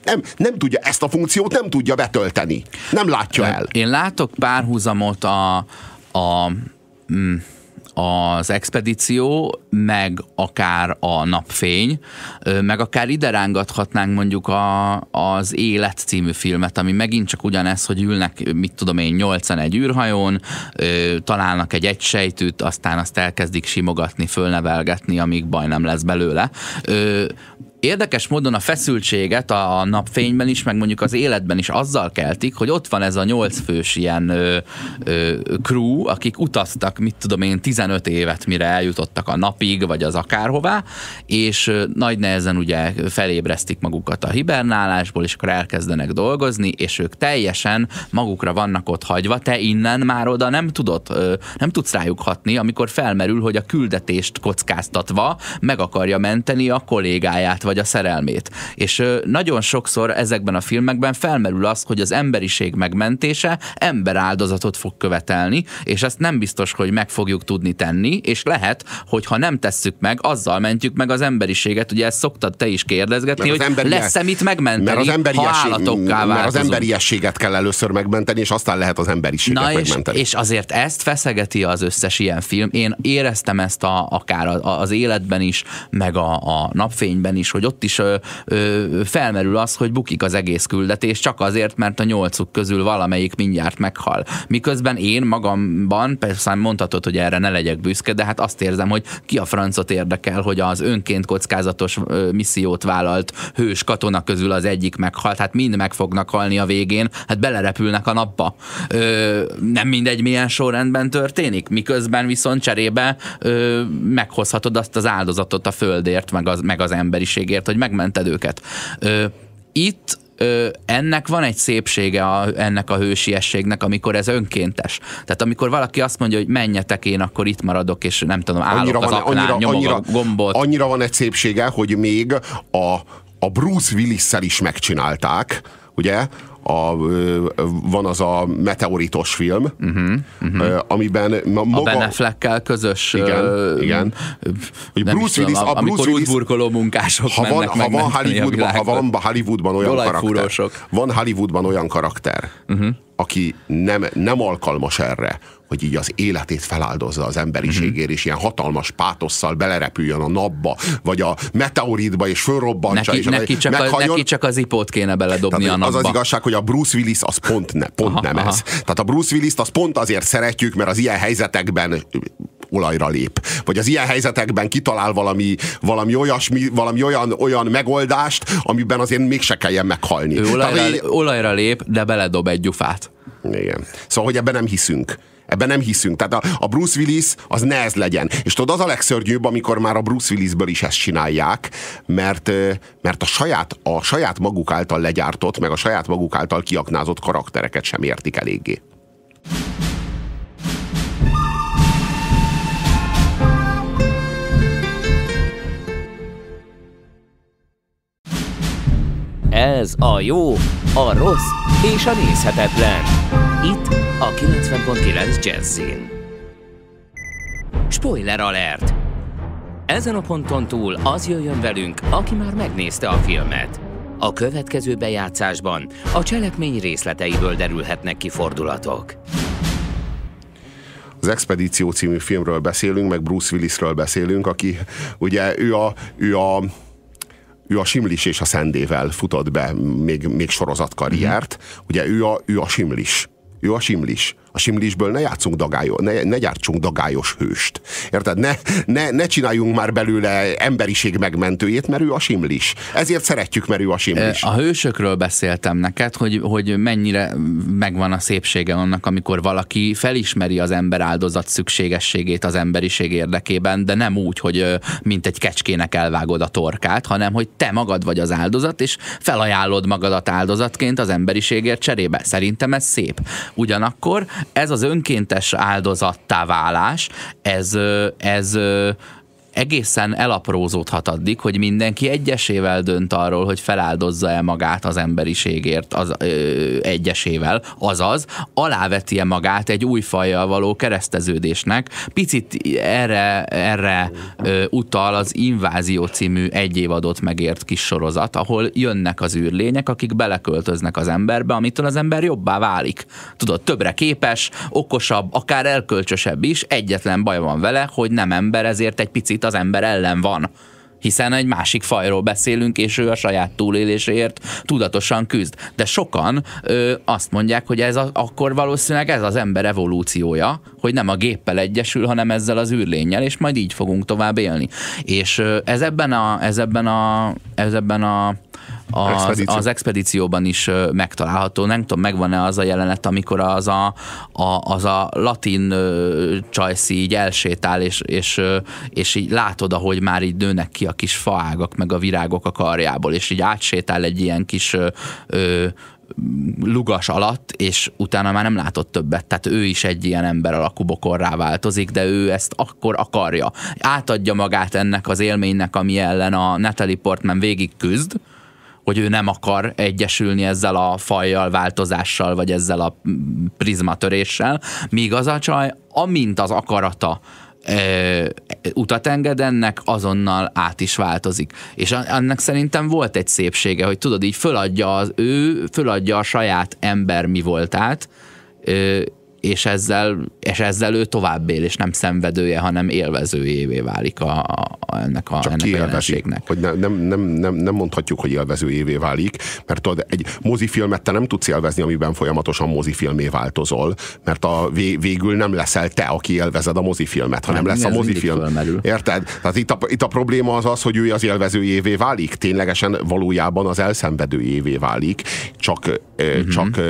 nem, nem tudja, ezt a funkciót nem tudja betölteni. Nem látja el. Én látok párhuzamot a, a mm, az expedíció, meg akár a napfény, meg akár ide rángathatnánk mondjuk a, az Élet című filmet, ami megint csak ugyanez, hogy ülnek, mit tudom én, nyolcan egy űrhajón, találnak egy egysejtűt, aztán azt elkezdik simogatni, fölnevelgetni, amíg baj nem lesz belőle érdekes módon a feszültséget a napfényben is, meg mondjuk az életben is azzal keltik, hogy ott van ez a nyolc fős ilyen ö, ö, crew, akik utaztak, mit tudom én, 15 évet, mire eljutottak a napig, vagy az akárhová, és nagy nehezen ugye felébresztik magukat a hibernálásból, és akkor elkezdenek dolgozni, és ők teljesen magukra vannak ott hagyva, te innen már oda nem tudod, ö, nem tudsz rájuk hatni, amikor felmerül, hogy a küldetést kockáztatva meg akarja menteni a kollégáját, vagy a szerelmét. És nagyon sokszor ezekben a filmekben felmerül az, hogy az emberiség megmentése ember áldozatot fog követelni, és ezt nem biztos, hogy meg fogjuk tudni tenni, és lehet, hogy ha nem tesszük meg, azzal mentjük meg az emberiséget. Ugye ezt szoktad te is kérdezgetni, hogy emberi... lesz-e mit megmenteni, mert az emberiesség, ha állatokká Mert az emberiességet kell először megmenteni, és aztán lehet az emberiséget Na megmenteni. És, és azért ezt feszegeti az összes ilyen film. Én éreztem ezt a, akár az életben is, meg a, a napfényben is, hogy ott is ö, ö, felmerül az, hogy bukik az egész küldetés, csak azért, mert a nyolcuk közül valamelyik mindjárt meghal. Miközben én magamban, persze mondhatod, hogy erre ne legyek büszke, de hát azt érzem, hogy ki a francot érdekel, hogy az önként kockázatos ö, missziót vállalt hős katona közül az egyik meghalt, hát mind meg fognak halni a végén, hát belerepülnek a napba. Ö, nem mindegy, milyen sorrendben történik, miközben viszont cserébe ö, meghozhatod azt az áldozatot a földért, meg az, meg az emberiség segítségért, hogy megmented őket. Ö, itt ö, ennek van egy szépsége a, ennek a hősiességnek, amikor ez önkéntes. Tehát amikor valaki azt mondja, hogy menjetek, én akkor itt maradok, és nem tudom, állok annyira az van, aknán, annyira, annyira, a gombot. Annyira van egy szépsége, hogy még a, a Bruce Willis-szel is megcsinálták, ugye, a, van az a meteoritos film, uh-huh, uh-huh. amiben maga... A Ben közös... Igen, uh, igen. Hogy Bruce Willis, a, a Bruce Willis, útburkoló munkások ha van, ha van Hollywoodban, ha van Hollywoodban olyan karakter, van Hollywoodban olyan karakter, uh-huh. aki nem, nem alkalmas erre, hogy így az életét feláldozza az emberiségért, és ilyen hatalmas pátosszal belerepüljön a napba, vagy a meteoritba, és fölrobbantsa. Neki, és neki, csak a, neki csak az ipót kéne beledobni Tehát a napba. Az az igazság, hogy a Bruce Willis az pont, ne, pont aha, nem aha. ez. Tehát a Bruce Willis-t az pont azért szeretjük, mert az ilyen helyzetekben olajra lép. Vagy az ilyen helyzetekben kitalál valami, valami, olyasmi, valami olyan, olyan megoldást, amiben azért mégse kelljen meghalni. Ő olajra, Tehát, olajra lép, de beledob egy gyufát. Igen. Szóval, hogy ebben nem hiszünk. Ebben nem hiszünk. Tehát a, a Bruce Willis az ne ez legyen. És tudod, az a legszörnyűbb, amikor már a Bruce Willisből is ezt csinálják, mert, mert a, saját, a saját maguk által legyártott, meg a saját maguk által kiaknázott karaktereket sem értik eléggé. Ez a jó, a rossz és a nézhetetlen. Itt a 90.9 Jazzin. Spoiler alert! Ezen a ponton túl az jöjjön velünk, aki már megnézte a filmet. A következő bejátszásban a cselekmény részleteiből derülhetnek ki fordulatok. Az Expedíció című filmről beszélünk, meg Bruce Willisről beszélünk, aki ugye ő a, ő a ő a Simlis és a Szendével futott be még, még sorozatkarriert. Mm-hmm. Ugye ő a, ő a Simlis. Ő a Simlis a simlisből ne játszunk dagályos, ne, ne gyártsunk dagályos hőst. Érted? Ne, ne, ne csináljunk már belőle emberiség megmentőjét, mert ő a simlis. Ezért szeretjük, mert ő a simlis. A hősökről beszéltem neked, hogy, hogy mennyire megvan a szépsége annak, amikor valaki felismeri az ember áldozat szükségességét az emberiség érdekében, de nem úgy, hogy mint egy kecskének elvágod a torkát, hanem hogy te magad vagy az áldozat, és felajánlod magadat áldozatként az emberiségért cserébe. Szerintem ez szép. Ugyanakkor ez az önkéntes áldozattá válás, ez, ez egészen elaprózódhat addig, hogy mindenki egyesével dönt arról, hogy feláldozza-e magát az emberiségért az, ö, egyesével, azaz aláveti-e magát egy új fajjal való kereszteződésnek. Picit erre, erre ö, utal az Invázió című egy évadot megért kis sorozat, ahol jönnek az űrlények, akik beleköltöznek az emberbe, amitől az ember jobbá válik. Tudod, többre képes, okosabb, akár elkölcsösebb is, egyetlen baj van vele, hogy nem ember, ezért egy picit az ember ellen van hiszen egy másik fajról beszélünk, és ő a saját túléléséért tudatosan küzd. De sokan ö, azt mondják, hogy ez a, akkor valószínűleg ez az ember evolúciója, hogy nem a géppel egyesül, hanem ezzel az űrlényel, és majd így fogunk tovább élni. És ö, ez ebben a, ez ebben a, ez ebben a az, Expedíció. az expedícióban is megtalálható. Nem tudom, megvan-e az a jelenet, amikor az a, a, az a latin csajszi így elsétál, és, és, és így látod, ahogy már így nőnek ki a kis faágak, meg a virágok a karjából, és így átsétál egy ilyen kis ö, lugas alatt, és utána már nem látott többet. Tehát ő is egy ilyen ember alakú bokorrá változik, de ő ezt akkor akarja. Átadja magát ennek az élménynek, ami ellen a Natalie Portman végig küzd, hogy ő nem akar egyesülni ezzel a fajjal, változással, vagy ezzel a prizmatöréssel, míg az a csaj, amint az akarata e, utat enged ennek, azonnal át is változik. És ennek szerintem volt egy szépsége, hogy tudod, így föladja az ő, föladja a saját ember mi voltát, és ezzel, és ezzel ő tovább él, és nem szenvedője, hanem élvezőjévé válik a, a, ennek a, Csak ennek a jelenségnek. Hogy ne, nem, nem, nem, nem mondhatjuk, hogy élvezőjévé válik, mert tudod, egy mozifilmet te nem tudsz élvezni, amiben folyamatosan mozifilmé változol, mert a végül nem leszel te, aki élvezed a mozifilmet, hanem nem, lesz a mozifilm. Érted? Tehát itt a, itt a probléma az az, hogy ő az élvezőjévé válik, ténylegesen valójában az elszenvedőjévé válik, csak, uh-huh. csak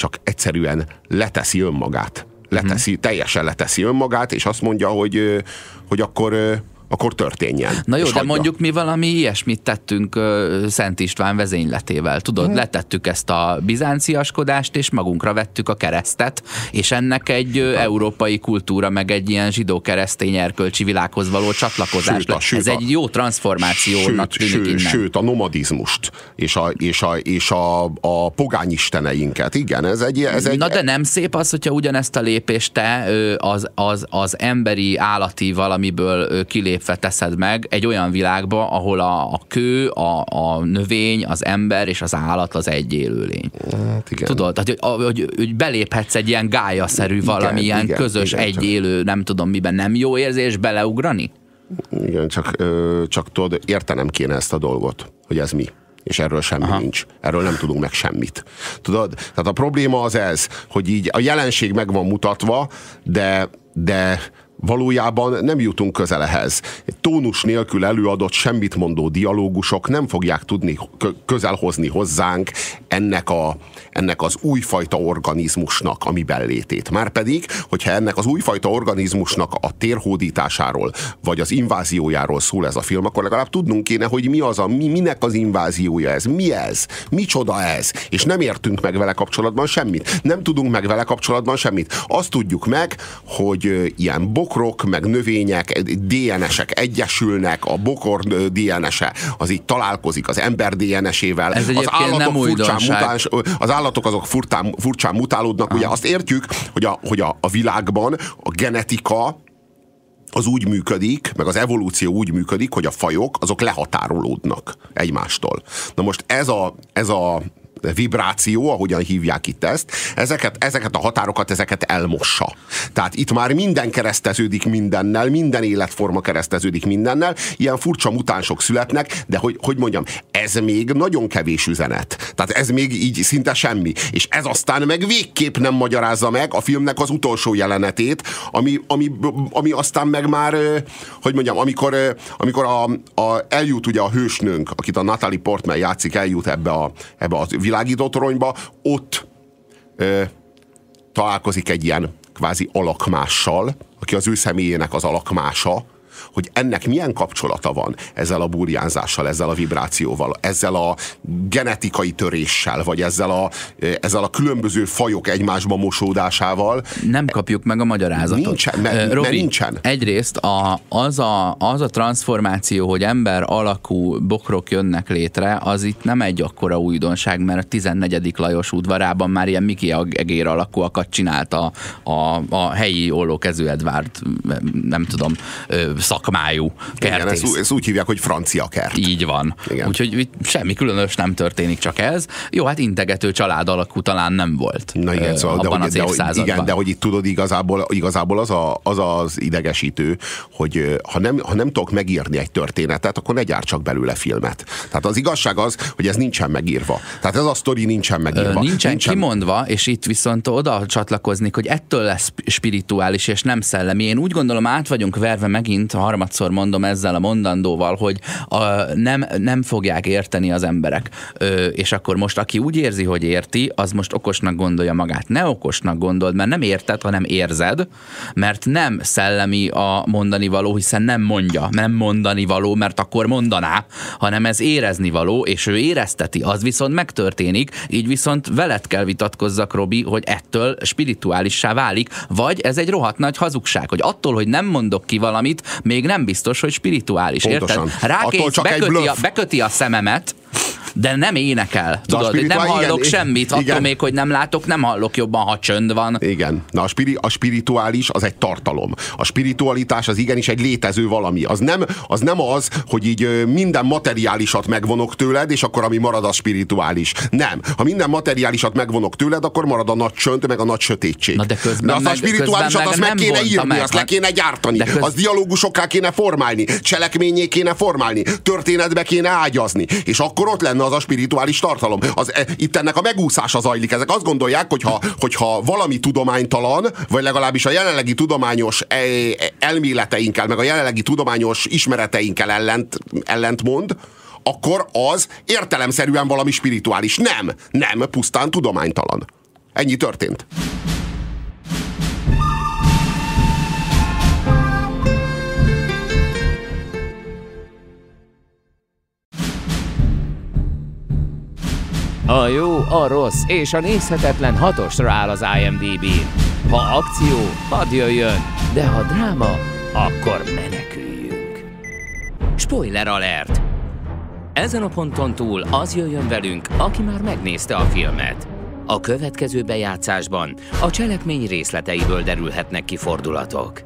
csak egyszerűen leteszi önmagát. Leteszi, uh-huh. teljesen leteszi önmagát, és azt mondja, hogy, hogy akkor akkor történjen. Na jó, de hagyja. mondjuk mi valami ilyesmit tettünk uh, Szent István vezényletével. Tudod, hmm. letettük ezt a bizánciaskodást, és magunkra vettük a keresztet, és ennek egy uh, európai kultúra, meg egy ilyen zsidó-keresztény erkölcsi világhoz való csatlakozás. Sőt, a, sőt, Ez a, egy jó transformációnak sőt, tűnik sőt, sőt, a nomadizmust, és a, és a, és a, a pogányisteneinket. Igen, ez egy, ez egy... Na de nem szép az, hogyha ugyanezt a lépést te az, az, az emberi, állati valamiből kilép visszalépve teszed meg egy olyan világba, ahol a, a kő, a, a növény, az ember és az állat az egy élőlény. Hát igen. Tudod, tehát, hogy, hogy, hogy beléphetsz egy ilyen gájaszerű valamilyen igen, közös igen, egy csak... élő, nem tudom miben, nem jó érzés beleugrani? Igen, csak, csak tudod, értenem kéne ezt a dolgot, hogy ez mi és erről semmi Aha. nincs. Erről nem tudunk meg semmit. Tudod? Tehát a probléma az ez, hogy így a jelenség meg van mutatva, de, de valójában nem jutunk közelhez. Egy tónus nélkül előadott semmit mondó dialógusok nem fogják tudni közel hozni hozzánk ennek, a, ennek az újfajta organizmusnak a mi bellétét. Márpedig, hogyha ennek az újfajta organizmusnak a térhódításáról, vagy az inváziójáról szól ez a film, akkor legalább tudnunk kéne, hogy mi az a, mi, minek az inváziója ez, mi ez, micsoda ez, és nem értünk meg vele kapcsolatban semmit. Nem tudunk meg vele kapcsolatban semmit. Azt tudjuk meg, hogy ilyen bok bokrok, meg növények, DNS-ek egyesülnek, a bokor DNS-e az így találkozik az ember DNS-ével. Ez az állatok nem furcsán mutáns, az állatok azok furtán, furcsán mutálódnak. Ugye azt értjük, hogy a, hogy a, a világban a genetika az úgy működik, meg az evolúció úgy működik, hogy a fajok azok lehatárolódnak egymástól. Na most ez a, ez a vibráció, ahogyan hívják itt ezt, ezeket, ezeket a határokat, ezeket elmossa. Tehát itt már minden kereszteződik mindennel, minden életforma kereszteződik mindennel, ilyen furcsa mutánsok születnek, de hogy, hogy mondjam, ez még nagyon kevés üzenet. Tehát ez még így szinte semmi. És ez aztán meg végképp nem magyarázza meg a filmnek az utolsó jelenetét, ami, ami, ami aztán meg már, hogy mondjam, amikor, amikor a, a, eljut ugye a hősnőnk, akit a Natalie Portman játszik, eljut ebbe a, ebbe a világító toronyba, ott ö, találkozik egy ilyen kvázi alakmással, aki az ő személyének az alakmása, hogy ennek milyen kapcsolata van ezzel a burjánzással, ezzel a vibrációval, ezzel a genetikai töréssel, vagy ezzel a, ezzel a különböző fajok egymásba mosódásával. Nem kapjuk meg a magyarázatot. Nincsen, mert, Robi, mert nincsen. Egyrészt a, az, a, az a transformáció, hogy ember alakú bokrok jönnek létre, az itt nem egy akkora újdonság, mert a 14. Lajos udvarában már ilyen Miki egér alakúakat csinálta a, a, a helyi ollókezű Edvard, nem tudom, szakmájú kertész. Igen, ezt, ezt úgy hívják, hogy francia kert. Így van. Igen. Úgyhogy semmi különös nem történik, csak ez. Jó, hát integető család alakú talán nem volt. Na igen, szóval, de, hogy, de, igen, de hogy itt tudod, igazából, igazából az, a, az az idegesítő, hogy ha nem, ha nem tudok megírni egy történetet, akkor ne gyártsak belőle filmet. Tehát az igazság az, hogy ez nincsen megírva. Tehát ez a sztori nincsen megírva. Ö, nincsen, nincsen kimondva, és itt viszont oda csatlakoznik, hogy ettől lesz spirituális és nem szellemi. Én úgy gondolom, át vagyunk verve megint harmadszor mondom ezzel a mondandóval, hogy a, nem, nem fogják érteni az emberek. Ö, és akkor most, aki úgy érzi, hogy érti, az most okosnak gondolja magát. Ne okosnak gondold, mert nem érted, hanem érzed, mert nem szellemi a mondani való, hiszen nem mondja, nem mondani való, mert akkor mondaná, hanem ez érezni való, és ő érezteti, az viszont megtörténik, így viszont veled kell vitatkozzak, Robi, hogy ettől spirituálissá válik, vagy ez egy rohadt nagy hazugság, hogy attól, hogy nem mondok ki valamit, még nem biztos, hogy spirituális. Pontosan. Érted? Rákész, beköti, a, beköti a szememet, de nem énekel. Tudod, nem hallok igen, semmit, igen. attól még, hogy nem látok, nem hallok jobban, ha csönd van. Igen. Na a, spiri, a spirituális az egy tartalom. A spiritualitás az igenis egy létező valami. Az nem az, nem az hogy így minden materiálisat megvonok tőled, és akkor ami marad a spirituális. Nem. Ha minden materiálisat megvonok tőled, akkor marad a nagy csönd, meg a nagy sötétség. Na de közben de azt meg, a spirituálisat azt meg kéne írni, meg, azt le kéne gyártani. Köz... Az dialógusokká kéne formálni, cselekményé kéne formálni, történetbe kéne ágyazni. És akkor ott lenne az a spirituális tartalom. Az, e, itt ennek a megúszása zajlik. Ezek azt gondolják, hogyha, hogyha valami tudománytalan, vagy legalábbis a jelenlegi tudományos e, e, elméleteinkkel, meg a jelenlegi tudományos ismereteinkkel ellent, ellentmond, akkor az értelemszerűen valami spirituális. Nem, nem, pusztán tudománytalan. Ennyi történt. A jó, a rossz és a nézhetetlen hatosra áll az imdb Ha akció, hadd jöjjön, de ha dráma, akkor meneküljünk. Spoiler alert! Ezen a ponton túl az jöjjön velünk, aki már megnézte a filmet. A következő bejátszásban a cselekmény részleteiből derülhetnek ki fordulatok.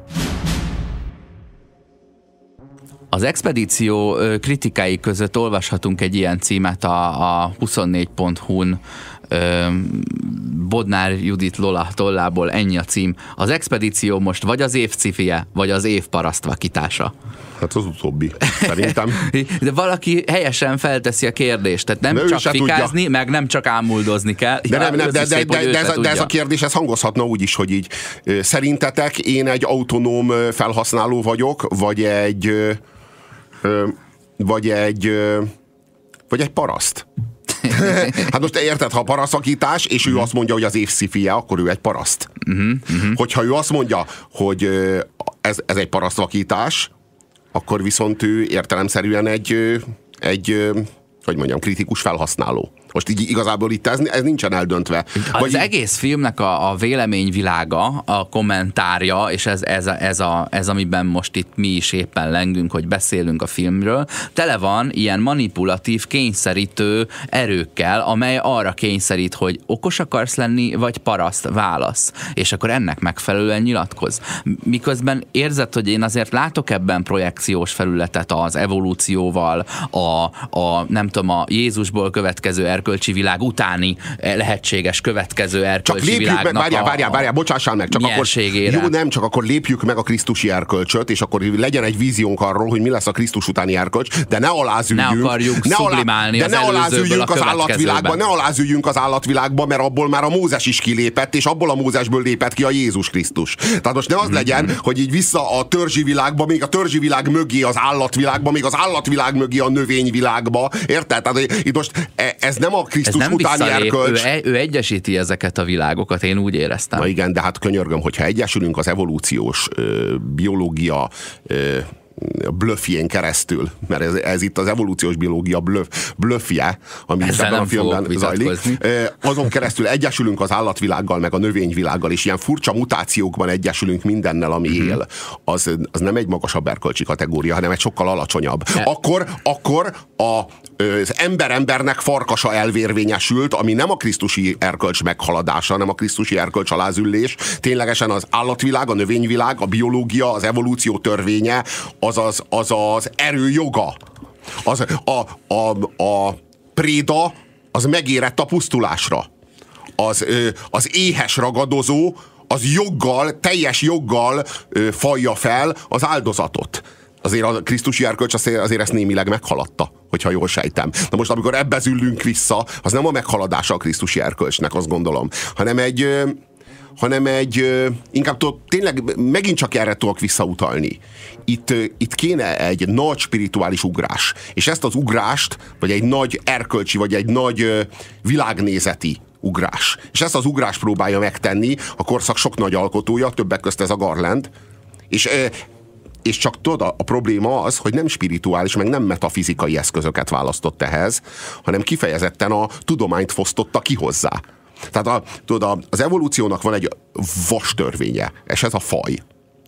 Az expedíció kritikái között olvashatunk egy ilyen címet a, a 24.hu-n Bodnár Judit Lola tollából ennyi a cím. Az expedíció most vagy az év cifie, vagy az év parasztvakítása. Hát az utóbbi, szerintem. <laughs> De valaki helyesen felteszi a kérdést, tehát nem de csak fikázni, tudja. meg nem csak ámuldozni kell. De, nem, nem, de, szép, de, de, de, ez de ez a kérdés, ez hangozhatna úgy is, hogy így szerintetek én egy autonóm felhasználó vagyok, vagy egy vagy egy vagy egy paraszt? <laughs> hát most érted, ha paraszakítás, és ő uh-huh. azt mondja, hogy az évszifie, akkor ő egy paraszt. Uh-huh. Uh-huh. Hogyha ő azt mondja, hogy ez, ez egy parasztvakítás, akkor viszont ő értelemszerűen egy, egy hogy mondjam, kritikus felhasználó. Most így igazából itt ez, ez nincsen eldöntve. Az Vagy egész filmnek a, a véleményvilága, a kommentárja, és ez, ez, a, ez, a, ez, amiben most itt mi is éppen lengünk, hogy beszélünk a filmről, tele van ilyen manipulatív, kényszerítő erőkkel, amely arra kényszerít, hogy okos akarsz lenni, vagy paraszt válasz. És akkor ennek megfelelően nyilatkoz. Miközben érzed, hogy én azért látok ebben projekciós felületet az evolúcióval, a, a nem tudom, a Jézusból következő erkölcsi világ utáni eh, lehetséges következő erkölcsi csak világnak meg, várjál, várjál, várjál, bocsássál meg, csak akkor, jó, nem, csak akkor lépjük meg a Krisztusi erkölcsöt, és akkor legyen egy víziónk arról, hogy mi lesz a Krisztus utáni erkölcs, de ne alázüljünk. Ne akarjuk ne alá, de ne alázüljünk az állatvilágba, ne alázüljünk az állatvilágba, mert abból már a Mózes is kilépett, és abból a Mózesből lépett ki a Jézus Krisztus. Tehát most ne az mm-hmm. legyen, hogy így vissza a törzsi világba, még a törzsi világ mögé az állatvilágba, még az állatvilág mögé a növényvilágba. Érted? Tehát itt most e- ez nem a Krisztus nem utáni erkölcs. Ő, e- ő egyesíti ezeket a világokat, én úgy éreztem. Na igen, de hát könyörgöm, hogyha egyesülünk az evolúciós ö, biológia ö, blöffjén keresztül, mert ez, ez itt az evolúciós biológia blöff, blöffje, ami ebben a filmben zajlik. Azon keresztül egyesülünk az állatvilággal, meg a növényvilággal, és ilyen furcsa mutációkban egyesülünk mindennel, ami mm-hmm. él. Az, az nem egy magasabb erkölcsi kategória, hanem egy sokkal alacsonyabb. Akkor, akkor a, az ember-embernek farkasa elvérvényesült, ami nem a krisztusi erkölcs meghaladása, hanem a krisztusi erkölcs alázüllés. Ténylegesen az állatvilág, a növényvilág, a biológia, az evolúció törvénye, az az, az, az erő joga. Az, a, a, a préda az megérett a pusztulásra. Az, az éhes ragadozó az joggal, teljes joggal falja fel az áldozatot azért a Krisztusi erkölcs azért, ezt némileg meghaladta, hogyha jól sejtem. Na most, amikor ebbe züllünk vissza, az nem a meghaladása a Krisztusi erkölcsnek, azt gondolom, hanem egy, hanem egy, inkább tudod, tényleg megint csak erre tudok visszautalni. Itt, itt kéne egy nagy spirituális ugrás. És ezt az ugrást, vagy egy nagy erkölcsi, vagy egy nagy világnézeti ugrás. És ezt az ugrás próbálja megtenni a korszak sok nagy alkotója, többek közt ez a Garland, és és csak tudod, a, a probléma az, hogy nem spirituális, meg nem metafizikai eszközöket választott ehhez, hanem kifejezetten a tudományt fosztotta ki hozzá. Tehát a, tudod, az evolúciónak van egy vas törvénye, és ez a faj.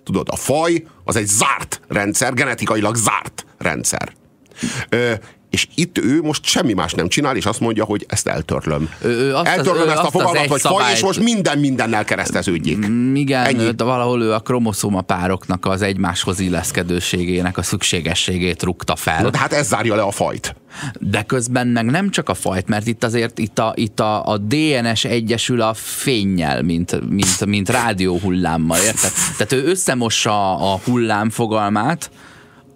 Tudod, a faj az egy zárt rendszer, genetikailag zárt rendszer. Ö, és itt ő most semmi más nem csinál, és azt mondja, hogy ezt eltörlöm. Ő, ő azt eltörlöm az, ezt a fogalmat, hogy faj, és most minden mindennel kereszteződjék. Mm, igen, Ennyi. de valahol ő a kromoszóma pároknak az egymáshoz illeszkedőségének a szükségességét rúgta fel. Na, hát ez zárja le a fajt. De közben meg nem csak a fajt, mert itt azért itt a, itt a, a DNS egyesül a fényjel, mint, mint, mint rádióhullámmal, érted? Tehát ő összemossa a hullám fogalmát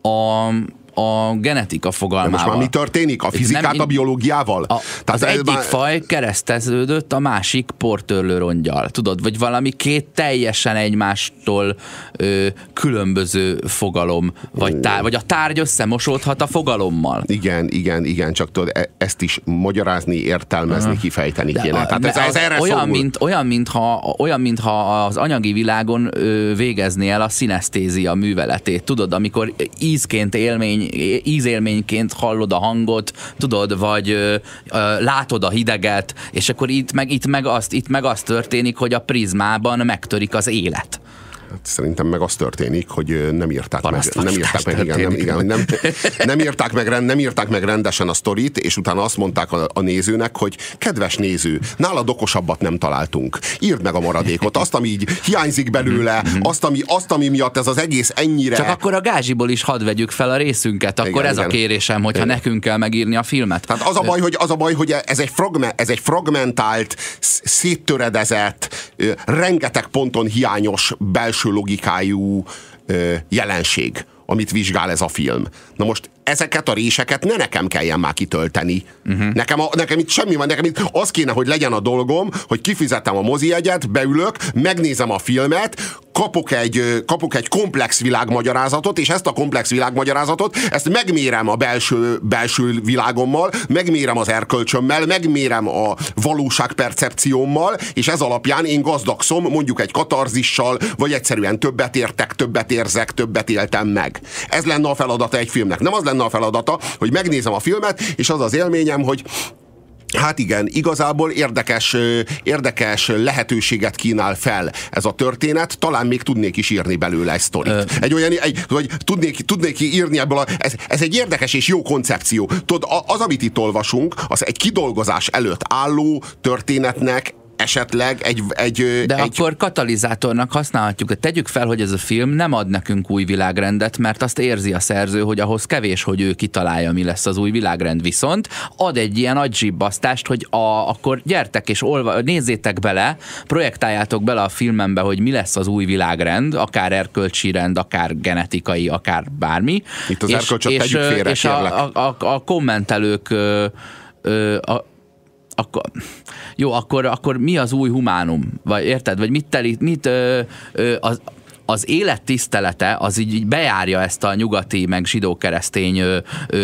a, a genetika fogalmával. De most már mi történik? A fizikát nem, a biológiával? A, Tehát az egyik már... faj kereszteződött a másik portörlő rongyal, tudod? Vagy valami két teljesen egymástól ö, különböző fogalom, vagy, tár, vagy a tárgy összemosódhat a fogalommal. Igen, igen, igen, csak tudod, e- ezt is magyarázni, értelmezni, kifejteni de kéne. A, Tehát ez, ez erre olyan, mint, olyan, mintha, olyan, mintha az anyagi világon ö, végezné el a szinesztézia műveletét. Tudod, amikor ízként élmény élmény, ízélményként hallod a hangot, tudod, vagy ö, ö, látod a hideget, és akkor itt meg, itt meg azt, itt meg azt történik, hogy a prizmában megtörik az élet Hát szerintem meg az történik, hogy nem írták meg, nem írták meg, igen, nem, igen, nem, nem, írták meg, nem írták meg rendesen a sztorit, és utána azt mondták a, a nézőnek, hogy kedves néző, nálad okosabbat nem találtunk. Írd meg a maradékot, azt, ami így hiányzik belőle, mhm. azt, ami, azt, ami miatt ez az egész ennyire... Csak akkor a gázsiból is hadd vegyük fel a részünket, akkor igen, ez igen. a kérésem, hogyha igen. nekünk kell megírni a filmet. Tehát az a baj, hogy, az a baj, hogy ez, egy fragment, ez egy fragmentált, széttöredezett, rengeteg ponton hiányos belső logikájú jelenség, amit vizsgál ez a film. Na most ezeket a réseket ne nekem kelljen már kitölteni. Uh-huh. Nekem, a, nekem itt semmi van, nekem itt az kéne, hogy legyen a dolgom, hogy kifizettem a mozi egyet, beülök, megnézem a filmet, kapok egy, kapok egy komplex világmagyarázatot, és ezt a komplex világmagyarázatot, ezt megmérem a belső, belső világommal, megmérem az erkölcsömmel, megmérem a valóságpercepciómmal, és ez alapján én gazdagszom mondjuk egy katarzissal, vagy egyszerűen többet értek, többet érzek, többet éltem meg. Ez lenne a feladata egy filmnek. Nem az lenne a feladata, hogy megnézem a filmet, és az az élményem, hogy Hát igen, igazából érdekes, érdekes lehetőséget kínál fel ez a történet, talán még tudnék is írni belőle egy sztorit. Ö... Egy olyan, egy, vagy tudnék, tudnék írni ebből, a, ez, ez egy érdekes és jó koncepció. Tudod, az, amit itt olvasunk, az egy kidolgozás előtt álló történetnek esetleg egy... egy De egy... akkor katalizátornak használhatjuk. Tegyük fel, hogy ez a film nem ad nekünk új világrendet, mert azt érzi a szerző, hogy ahhoz kevés, hogy ő kitalálja, mi lesz az új világrend. Viszont ad egy ilyen agyibbasztást, hogy a, akkor gyertek és olva, nézzétek bele, projektáljátok bele a filmembe, hogy mi lesz az új világrend, akár erkölcsi rend, akár genetikai, akár bármi. Itt az és, erkölcsöt és, félre, és a, a, a, a kommentelők a, akkor, jó, akkor, akkor mi az új humánum? Vagy érted? Vagy mit, telít, mit ö, ö, az, az élet tisztelete az így, így bejárja ezt a nyugati, meg zsidó-keresztény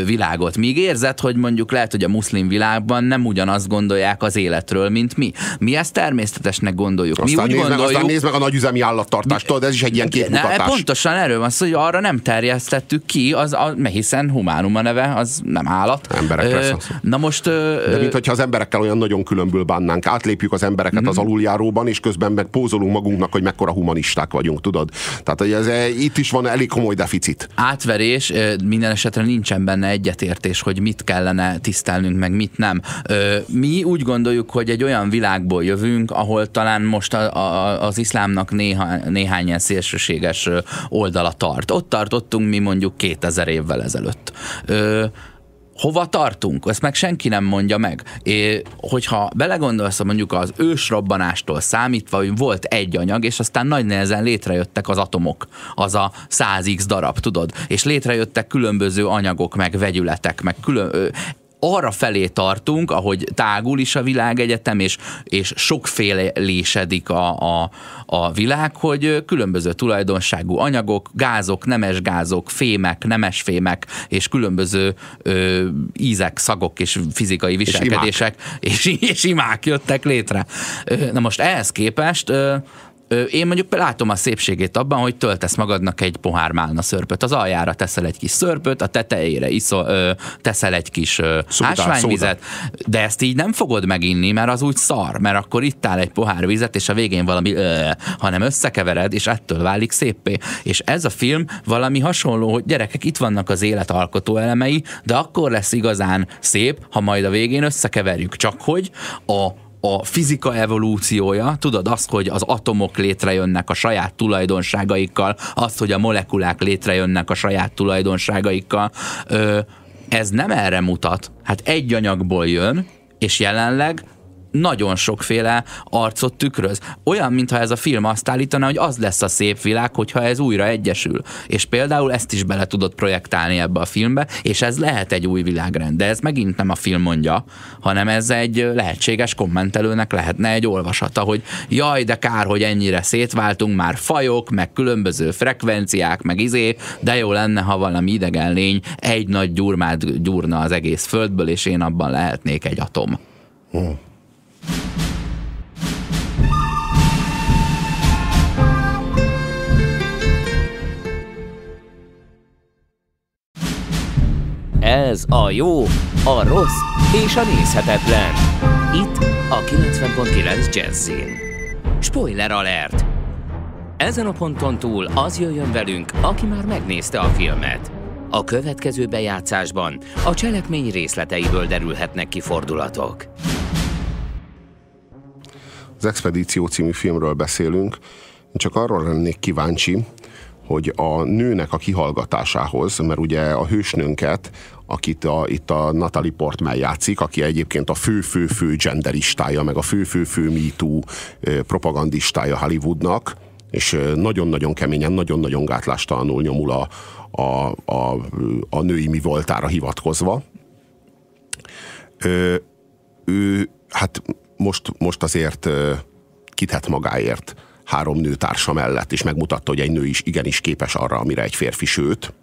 világot. Míg érzed, hogy mondjuk lehet, hogy a muszlim világban nem ugyanazt gondolják az életről, mint mi. Mi ezt természetesnek gondoljuk. Aztán, mi úgy nézd, gondoljuk, meg, aztán nézd meg a nagyüzemi állattartást, tudod, ez is egy ilyen képmutatás. Ne, pontosan erről van szó, hogy arra nem terjesztettük ki, az, a, hiszen humánum a neve, az nem állat. Emberek ö, Na most... Ö, De mintha az emberekkel olyan nagyon különből bánnánk, átlépjük az embereket mm-hmm. az aluljáróban, és közben meg pózolunk magunknak, hogy mekkora humanisták vagyunk, tudod? Tehát hogy ez, eh, itt is van elég komoly deficit. Átverés, eh, minden esetre nincsen benne egyetértés, hogy mit kellene tisztelnünk, meg mit nem. Mi úgy gondoljuk, hogy egy olyan világból jövünk, ahol talán most a, a, az iszlámnak néha, néhány ilyen szélsőséges oldala tart. Ott tartottunk mi mondjuk 2000 évvel ezelőtt hova tartunk? Ezt meg senki nem mondja meg. É, hogyha belegondolsz mondjuk az ősrobbanástól számítva, hogy volt egy anyag, és aztán nagy nehezen létrejöttek az atomok, az a 100x darab, tudod? És létrejöttek különböző anyagok, meg vegyületek, meg külön, arra felé tartunk, ahogy tágul is a világegyetem, és, és sokfélelésedik a, a, a világ, hogy különböző tulajdonságú anyagok, gázok, nemes gázok, fémek, nemes fémek, és különböző ö, ízek, szagok és fizikai viselkedések, és imák, és, és imák jöttek létre. Na most ehhez képest ö, én mondjuk látom a szépségét abban, hogy töltesz magadnak egy pohár málna szörpöt. Az aljára teszel egy kis szörpöt, a tetejére iszol, ö, teszel egy kis ö, szóda, ásványvizet, szóda. de ezt így nem fogod meginni, mert az úgy szar, mert akkor itt áll egy pohár vizet, és a végén valami ö, hanem összekevered, és ettől válik szépé. És ez a film valami hasonló, hogy gyerekek, itt vannak az élet alkotó elemei, de akkor lesz igazán szép, ha majd a végén összekeverjük. Csak hogy a a fizika evolúciója, tudod azt, hogy az atomok létrejönnek a saját tulajdonságaikkal, azt, hogy a molekulák létrejönnek a saját tulajdonságaikkal, ez nem erre mutat. Hát egy anyagból jön, és jelenleg nagyon sokféle arcot tükröz. Olyan, mintha ez a film azt állítaná, hogy az lesz a szép világ, hogyha ez újra egyesül. És például ezt is bele tudod projektálni ebbe a filmbe, és ez lehet egy új világrend. De ez megint nem a film mondja, hanem ez egy lehetséges kommentelőnek lehetne egy olvasata, hogy jaj, de kár, hogy ennyire szétváltunk, már fajok, meg különböző frekvenciák, meg izé, de jó lenne, ha valami idegen lény egy nagy gyurmát gyúrna az egész földből, és én abban lehetnék egy atom. Hmm. Ez a jó, a rossz és a nézhetetlen. Itt a 90.9 Jazzin. Spoiler alert! Ezen a ponton túl az jöjjön velünk, aki már megnézte a filmet. A következő bejátszásban a cselekmény részleteiből derülhetnek ki fordulatok. Az Expedíció című filmről beszélünk. Én csak arról lennék kíváncsi, hogy a nőnek a kihallgatásához, mert ugye a hősnőnket, akit a, itt a Natalie Portman játszik, aki egyébként a fő-fő-fő genderistája, meg a fő-fő-fő MeToo propagandistája Hollywoodnak, és nagyon-nagyon keményen, nagyon-nagyon gátlástalanul nyomul a, a, a, a női mi voltára hivatkozva. Ő, ő hát most, most azért kitett magáért három nőtársa mellett, és megmutatta, hogy egy nő is igenis képes arra, amire egy férfi, sőt.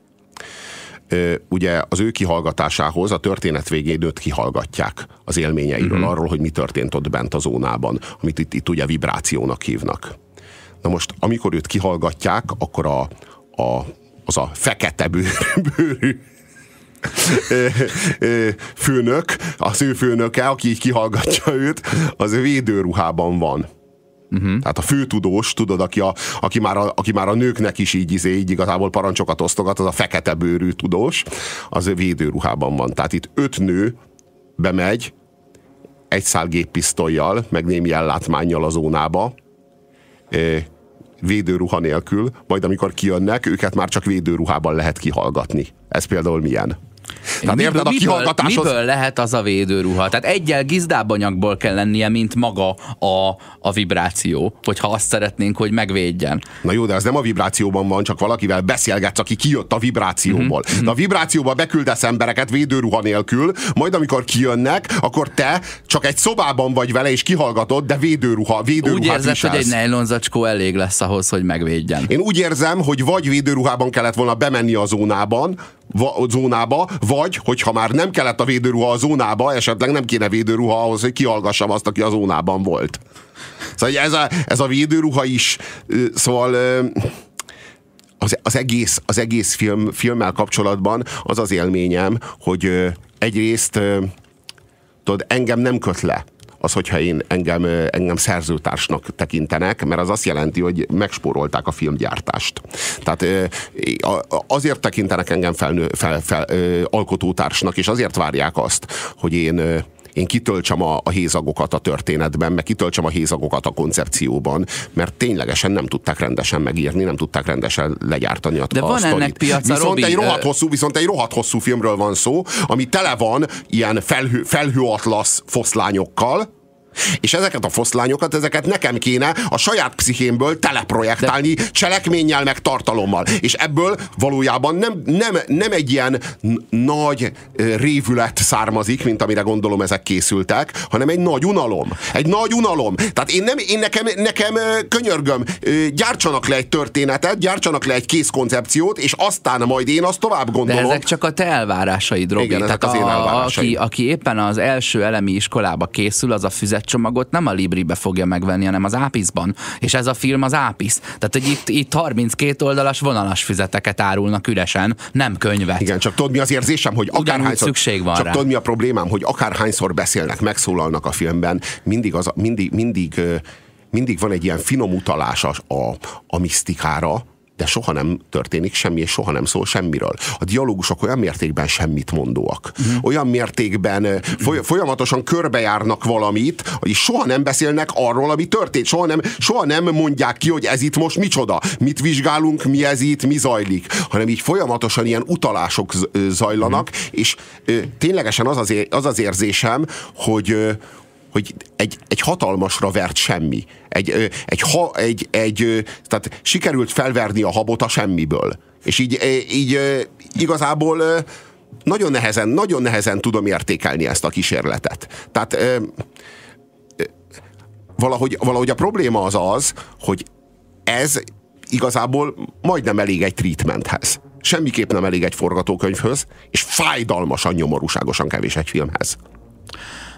Ugye az ő kihallgatásához a történet végén őt kihallgatják az élményeiről, uh-huh. arról, hogy mi történt ott bent a zónában, amit itt, itt ugye vibrációnak hívnak. Na most, amikor őt kihallgatják, akkor a, a, az a fekete <laughs> bőrű <laughs> főnök, az ő főnöke, aki így kihallgatja őt, az védőruhában van. Uh-huh. Tehát a főtudós, tudod, aki, a, aki, már a, aki már a nőknek is így, izé, így igazából parancsokat osztogat, az a fekete bőrű tudós, az védőruhában van. Tehát itt öt nő bemegy egy szál géppisztolyjal, meg némi ellátmányjal a zónába, védőruha nélkül, majd amikor kijönnek, őket már csak védőruhában lehet kihallgatni. Ez például milyen? Tehát miből, érted, a kihallgatáshoz... miből lehet az a védőruha? Tehát egyel gizdábanyagból kell lennie, mint maga a, a vibráció, hogyha azt szeretnénk, hogy megvédjen. Na jó, de az nem a vibrációban van, csak valakivel beszélgetsz, aki kijött a vibrációból. Mm-hmm. De a vibrációba beküldesz embereket védőruha nélkül, majd amikor kijönnek, akkor te csak egy szobában vagy vele, és kihallgatod, de védőruha, védőruha. Úgy érzed, viselsz. hogy egy nejlonzacskó elég lesz ahhoz, hogy megvédjen. Én úgy érzem, hogy vagy védőruhában kellett volna bemenni a zónában, zónába, vagy, hogyha már nem kellett a védőruha a zónába, esetleg nem kéne védőruha ahhoz, hogy kihallgassam azt, aki a zónában volt. Szóval ez a, ez a védőruha is, szóval az, az, egész, az egész film, filmmel kapcsolatban az az élményem, hogy egyrészt tudod, engem nem köt le az, hogyha én engem, engem szerzőtársnak tekintenek, mert az azt jelenti, hogy megspórolták a filmgyártást. Tehát azért tekintenek engem felnő, fel, fel, alkotótársnak, és azért várják azt, hogy én én kitöltsem a, a hézagokat a történetben, meg kitöltsem a hézagokat a koncepcióban, mert ténylegesen nem tudták rendesen megírni, nem tudták rendesen legyártani a De a van sztorit. ennek piaca, viszont Robi, egy rohadt hosszú, viszont egy rohadt hosszú filmről van szó, ami tele van ilyen felhő, felhőatlasz foszlányokkal, és ezeket a foszlányokat, ezeket nekem kéne a saját pszichémből teleprojektálni De... cselekménnyel, meg tartalommal. És ebből valójában nem, nem, nem egy ilyen nagy révület származik, mint amire gondolom ezek készültek, hanem egy nagy unalom. Egy nagy unalom. Tehát én, nem, én nekem, nekem könyörgöm, gyártsanak le egy történetet, gyártsanak le egy kész koncepciót, és aztán majd én azt tovább gondolom. De ezek csak a te elvárásaid, Robi. Igen, ezek Tehát az a, én elvárásaim. Aki, aki éppen az első elemi iskolába készül, az a füzet csomagot nem a Libribe fogja megvenni, hanem az Ápiszban. És ez a film az Ápisz. Tehát, hogy itt, itt 32 oldalas vonalas füzeteket árulnak üresen, nem könyvet. Igen, csak tudod mi az érzésem, hogy akárhányszor... szükség van Csak rá. tudod mi a problémám, hogy akárhányszor beszélnek, megszólalnak a filmben, mindig, az, mindig, mindig, mindig van egy ilyen finom utalás a, a, a misztikára, de soha nem történik semmi, és soha nem szól semmiről. A dialógusok olyan mértékben semmit mondóak. Uh-huh. Olyan mértékben foly- folyamatosan körbejárnak valamit, és soha nem beszélnek arról, ami történt. Soha nem, soha nem mondják ki, hogy ez itt most micsoda, mit vizsgálunk, mi ez itt, mi zajlik, hanem így folyamatosan ilyen utalások zajlanak, uh-huh. és ö, ténylegesen az az, é- az az érzésem, hogy, ö, hogy egy, egy hatalmasra vert semmi. Egy, egy, ha, egy, egy, tehát sikerült felverni a habot a semmiből. És így, így igazából nagyon nehezen, nagyon nehezen tudom értékelni ezt a kísérletet. Tehát valahogy, valahogy a probléma az az, hogy ez igazából majdnem elég egy treatmenthez. Semmiképp nem elég egy forgatókönyvhöz, és fájdalmasan, nyomorúságosan kevés egy filmhez.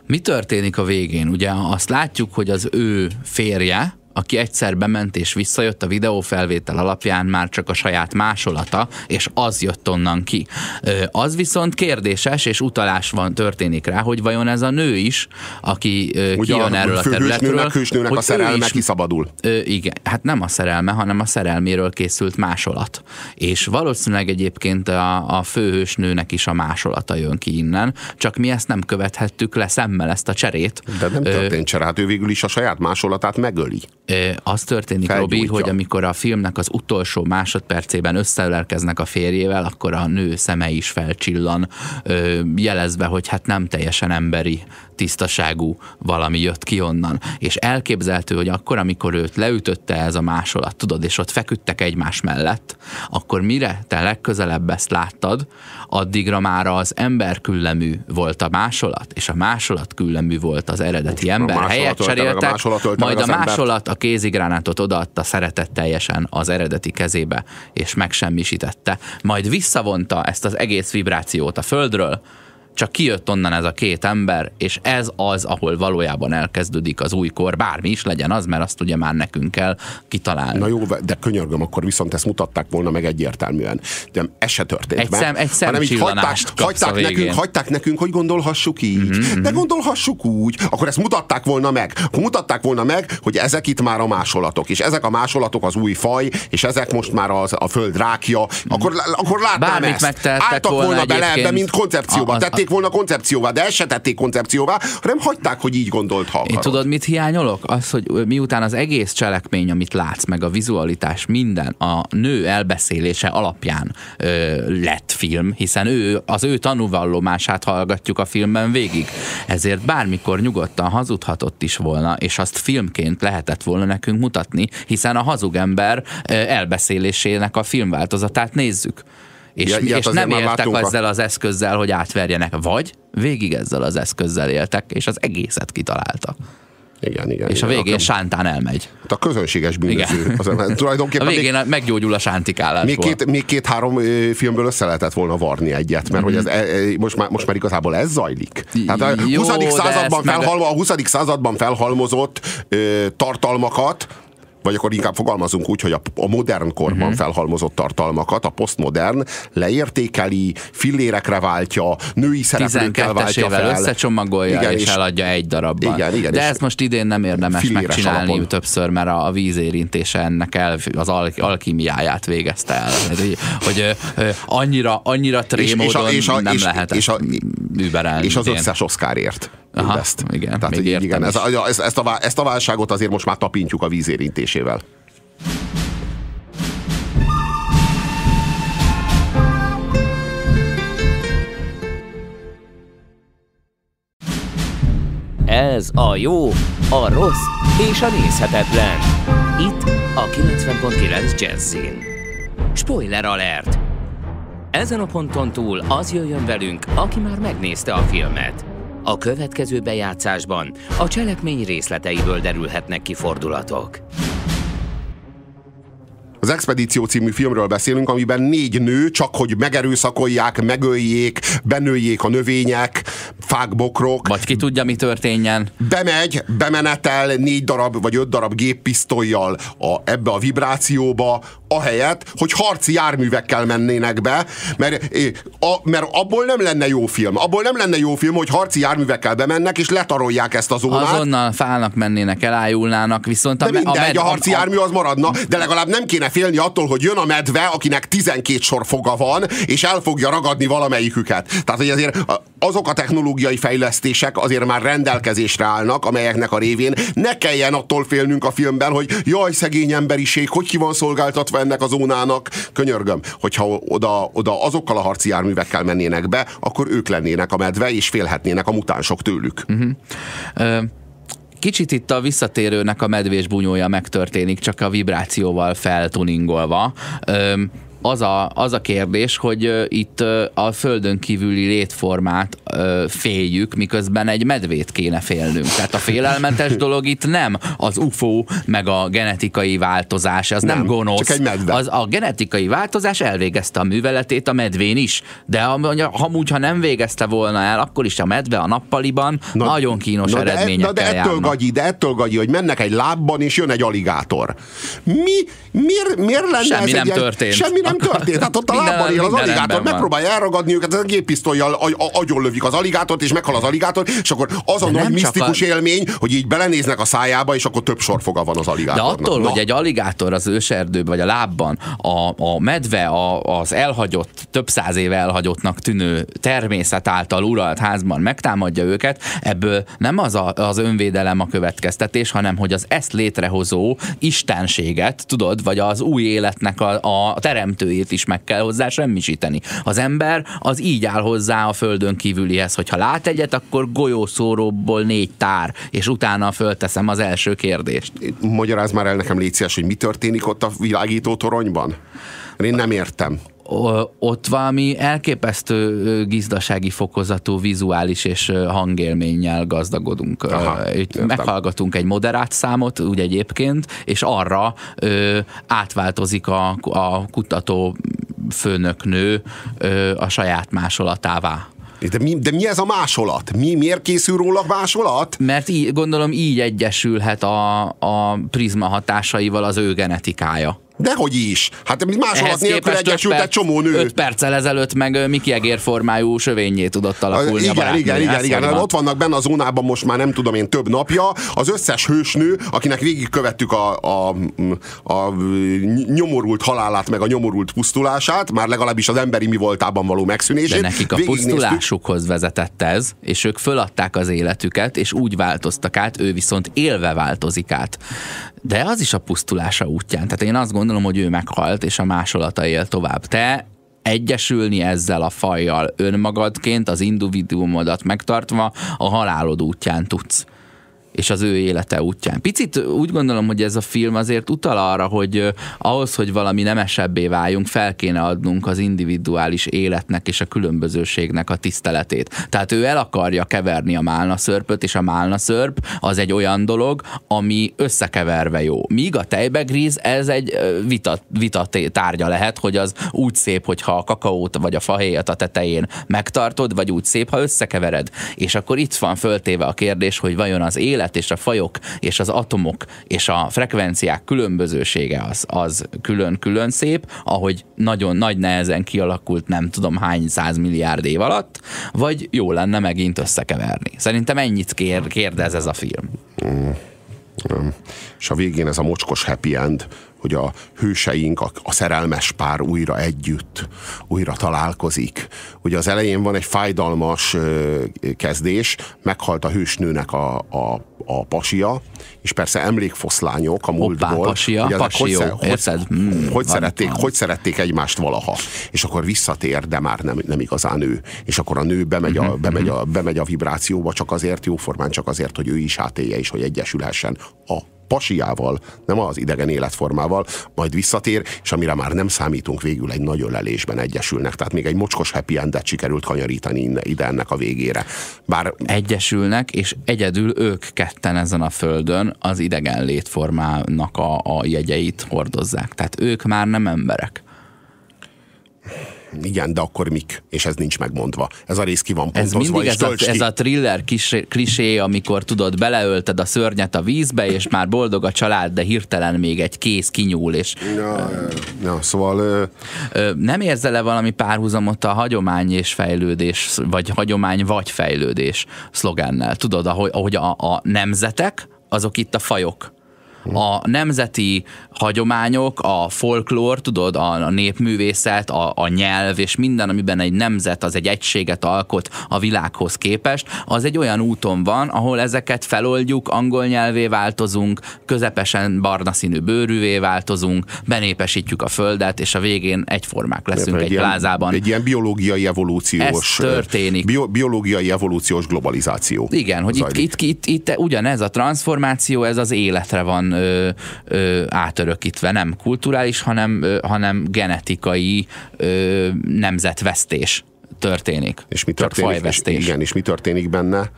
Mi történik a végén? Ugye azt látjuk, hogy az ő férje, aki egyszer bement és visszajött a videófelvétel alapján már csak a saját másolata, és az jött onnan ki. Az viszont kérdéses, és utalás van, történik rá, hogy vajon ez a nő is, aki Ugye kijön a, erről a területről. Hősnőnek a szerelme is, kiszabadul. Igen, hát nem a szerelme, hanem a szerelméről készült másolat. És valószínűleg egyébként a, a főhősnőnek is a másolata jön ki innen, csak mi ezt nem követhettük le szemmel ezt a cserét. De nem történt csere, hát ő végül is a saját másolatát megöli. Az történik, Felgyújtja. Robi, hogy amikor a filmnek az utolsó másodpercében összeölelkeznek a férjével, akkor a nő szeme is felcsillan, jelezve, hogy hát nem teljesen emberi tisztaságú valami jött ki onnan. És elképzelhető, hogy akkor, amikor őt leütötte ez a másolat, tudod, és ott feküdtek egymás mellett, akkor mire te legközelebb ezt láttad, addigra már az ember küllemű volt a másolat, és a másolat küllemű volt az eredeti ember. A Helyet cseréltek, a majd a másolat a kézigránátot odaadta szeretetteljesen az eredeti kezébe, és megsemmisítette. Majd visszavonta ezt az egész vibrációt a földről, csak kijött onnan ez a két ember, és ez az, ahol valójában elkezdődik az új kor, bármi is legyen az, mert azt ugye már nekünk kell kitalálni. Na jó, de könyörgöm, akkor viszont ezt mutatták volna meg egyértelműen. De ez se történt egy meg, szem, egy hanem így hagyták, hagyták, nekünk, hagyták nekünk, hogy gondolhassuk így. Mm-hmm. De gondolhassuk úgy. Akkor ezt mutatták volna meg. Akkor mutatták volna meg, hogy ezek itt már a másolatok, és ezek a másolatok az új faj, és ezek most már az, a föld rákja. Akkor, akkor látnám Bármit ezt. Álltak volna, volna bele ebbe, mint koncepcióba. Tették tették volna koncepcióvá, de ezt se tették koncepcióvá, hanem hagyták, hogy így gondolt, ha Én tudod, mit hiányolok? Az, hogy miután az egész cselekmény, amit látsz, meg a vizualitás, minden a nő elbeszélése alapján ö, lett film, hiszen ő, az ő tanúvallomását hallgatjuk a filmben végig. Ezért bármikor nyugodtan hazudhatott is volna, és azt filmként lehetett volna nekünk mutatni, hiszen a hazug ember elbeszélésének a filmváltozatát nézzük és, ja, és nem éltek ezzel az eszközzel, hogy átverjenek, vagy végig ezzel az eszközzel éltek, és az egészet kitaláltak. Igen, igen. És igen, a végén a, Sántán elmegy. Hát a közönséges bűnöző. <laughs> Az, tulajdonképpen a végén még, meggyógyul a sántikálás. Még, két, még két-három filmből össze lehetett volna varni egyet, mert mm-hmm. hogy ez, e, e, most, már, most már igazából ez zajlik. Tehát a, Jó, 20. Században felhalmo, a 20. században felhalmozott ö, tartalmakat vagy akkor inkább fogalmazunk úgy, hogy a, a modern korban uh-huh. felhalmozott tartalmakat, a postmodern leértékeli, fillérekre váltja, női szereplőkkel váltja fel. összecsomagolja igen, és, és eladja egy darabban. Igen, igen, De ezt most idén nem érdemes megcsinálni alapon. többször, mert a, a vízérintése ennek el, az al, alkimiáját végezte el. Hogy, hogy annyira, annyira trémódon és, és a, és a, nem és, lehetett és a, überelni. És az összes Oscarért. Aha, ezt. Igen, Tehát, még igen, ez, ez, ezt, a, ezt a válságot azért most már tapintjuk a vízérintésével. Ez a jó, a rossz és a nézhetetlen. Itt a 90.9 Jazzin. Spoiler alert! Ezen a ponton túl az jöjjön velünk, aki már megnézte a filmet. A következő bejátszásban a cselekmény részleteiből derülhetnek ki fordulatok. Az Expedíció című filmről beszélünk, amiben négy nő csak hogy megerőszakolják, megöljék, benőjék a növények, fák, bokrok. Vagy ki tudja, mi történjen. Bemegy, bemenetel négy darab vagy öt darab géppisztolyjal a, ebbe a vibrációba, ahelyett, hogy harci járművekkel mennének be, mert, a, mert abból nem lenne jó film. Abból nem lenne jó film, hogy harci járművekkel bemennek, és letarolják ezt a zónát. Azonnal fálnak mennének, elájulnának, viszont a, de mindegy, a, med, a harci jármű az maradna, de legalább nem kéne félni attól, hogy jön a medve, akinek 12 sor foga van, és el fogja ragadni valamelyiküket. Tehát, hogy azért azok a technológiai fejlesztések azért már rendelkezésre állnak, amelyeknek a révén ne kelljen attól félnünk a filmben, hogy jaj, szegény emberiség, hogy ki van szolgáltatva ennek a zónának. Könyörgöm, hogyha oda, oda azokkal a harci járművekkel mennének be, akkor ők lennének a medve, és félhetnének a mutánsok tőlük. Uh-huh. Uh... Kicsit itt a visszatérőnek a medvés bunyója megtörténik, csak a vibrációval feltuningolva. Az a, az a kérdés, hogy itt a földön kívüli létformát féljük, miközben egy medvét kéne félnünk. Tehát a félelmetes <laughs> dolog itt nem az UFO, meg a genetikai változás, az nem, nem gonosz. Csak egy medve. Az, a genetikai változás elvégezte a műveletét a medvén is, de ha, úgy, ha nem végezte volna el, akkor is a medve a nappaliban na, nagyon kínos na eredményekkel de, na de ettől gagyi, de ettől gagyi, hogy mennek egy lábban, és jön egy aligátor. Mi, miért, miért lenne semmi ez nem egy történt. Semmi nem történt. Tehát ott a lábban él az aligátor, megpróbálja elragadni őket, a géppisztolyjal agyonlövik az aligátort, és meghal az aligátor, és akkor az a nagy misztikus a... élmény, hogy így belenéznek a szájába, és akkor több sorfoga van az aligátornak. De attól, Na. hogy egy aligátor az őserdőben, vagy a lábban, a, a medve a, az elhagyott, több száz éve elhagyottnak tűnő természet által uralt házban megtámadja őket, ebből nem az a, az önvédelem a következtetés, hanem hogy az ezt létrehozó istenséget, tudod, vagy az új életnek a, a teremtőjét is meg kell hozzá semmisíteni. Az ember az így áll hozzá a földön kívülihez, hogyha lát egyet, akkor golyószóróból négy tár, és utána fölteszem az első kérdést. Magyaráz már el nekem szíves, hogy mi történik ott a világító toronyban? Én nem értem ott valami elképesztő gizdasági fokozatú vizuális és hangélménnyel gazdagodunk. Aha, Itt meghallgatunk egy moderát számot, úgy egyébként, és arra ö, átváltozik a, a kutató főnöknő ö, a saját másolatává. De mi, de mi ez a másolat? Mi, miért készül róla másolat? Mert így, gondolom így egyesülhet a, a prizma hatásaival az ő genetikája. Dehogy is. Hát másolat nélkül egyesült egy csomó nő. 5 perccel ezelőtt meg Miki Egér formájú sövényé tudott alakulni igen, a Igen, igen, igen. Van. Ott vannak benne a zónában most már nem tudom én több napja. Az összes hősnő, akinek végigkövettük a, a, a nyomorult halálát, meg a nyomorult pusztulását, már legalábbis az emberi mi voltában való megszűnését. De nekik a pusztulásukhoz vezetett ez, és ők föladták az életüket, és úgy változtak át, ő viszont élve változik át. De az is a pusztulása útján. Tehát én azt gondolom, hogy ő meghalt, és a másolata él tovább. Te egyesülni ezzel a fajjal önmagadként, az individuumodat megtartva a halálod útján tudsz és az ő élete útján. Picit úgy gondolom, hogy ez a film azért utal arra, hogy ahhoz, hogy valami nemesebbé váljunk, fel kéne adnunk az individuális életnek és a különbözőségnek a tiszteletét. Tehát ő el akarja keverni a málna szörpöt, és a málna szörp az egy olyan dolog, ami összekeverve jó. Míg a tejbegríz, ez egy vita, vita tárgya lehet, hogy az úgy szép, hogyha a kakaót vagy a fahéjat a tetején megtartod, vagy úgy szép, ha összekevered. És akkor itt van föltéve a kérdés, hogy vajon az élet élet és a fajok és az atomok és a frekvenciák különbözősége az, az külön-külön szép, ahogy nagyon nagy nehezen kialakult nem tudom hány százmilliárd év alatt, vagy jó lenne megint összekeverni. Szerintem ennyit kér, kérdez ez a film. Mm. És a végén ez a mocskos happy end, hogy a hőseink, a, a szerelmes pár újra együtt, újra találkozik. Ugye az elején van egy fájdalmas ö, kezdés, meghalt a hősnőnek a, a, a pasia, és persze emlékfoszlányok a múltból. Hoppá, pasia, hogy pasió, hogy, hogy, hmm, hogy, szerették, hogy szerették egymást valaha. És akkor visszatér, de már nem, nem igazán ő. És akkor a nő bemegy a, uh-huh, bemegy, a, bemegy a vibrációba csak azért, jóformán csak azért, hogy ő is átélje, és hogy egyesülhessen a pasiával, nem az idegen életformával, majd visszatér, és amire már nem számítunk, végül egy nagy ölelésben egyesülnek. Tehát még egy mocskos happy endet sikerült kanyarítani ide ennek a végére. Bár... Egyesülnek, és egyedül ők ketten ezen a földön az idegen létformának a, a jegyeit hordozzák. Tehát ők már nem emberek igen, de akkor mik? És ez nincs megmondva. Ez a rész ki van pontozva. Ez mindig ez a, ez a thriller klisé, amikor tudod, beleölted a szörnyet a vízbe, és már boldog a család, de hirtelen még egy kéz kinyúl, és... Ja, ja, szóval... Ö, nem érzel-e valami párhuzamot a hagyomány és fejlődés, vagy hagyomány vagy fejlődés szlogennel? Tudod, ahogy, ahogy a, a nemzetek, azok itt a fajok a nemzeti hagyományok, a folklór, tudod, a, a népművészet, a, a nyelv és minden, amiben egy nemzet az egy egységet alkot a világhoz képest, az egy olyan úton van, ahol ezeket feloldjuk, angol nyelvé változunk, közepesen barna színű bőrűvé változunk, benépesítjük a földet, és a végén egyformák leszünk egy, egy ilyen, plázában. Egy ilyen biológiai evolúciós... Ez történik. Bio, biológiai evolúciós globalizáció. Igen, hogy itt, itt, itt, itt ugyanez a transformáció, ez az életre van ö, ö, átörökítve, nem kulturális, hanem, ö, hanem genetikai ö, nemzetvesztés történik. És mi történik, és, igen, és mi történik benne?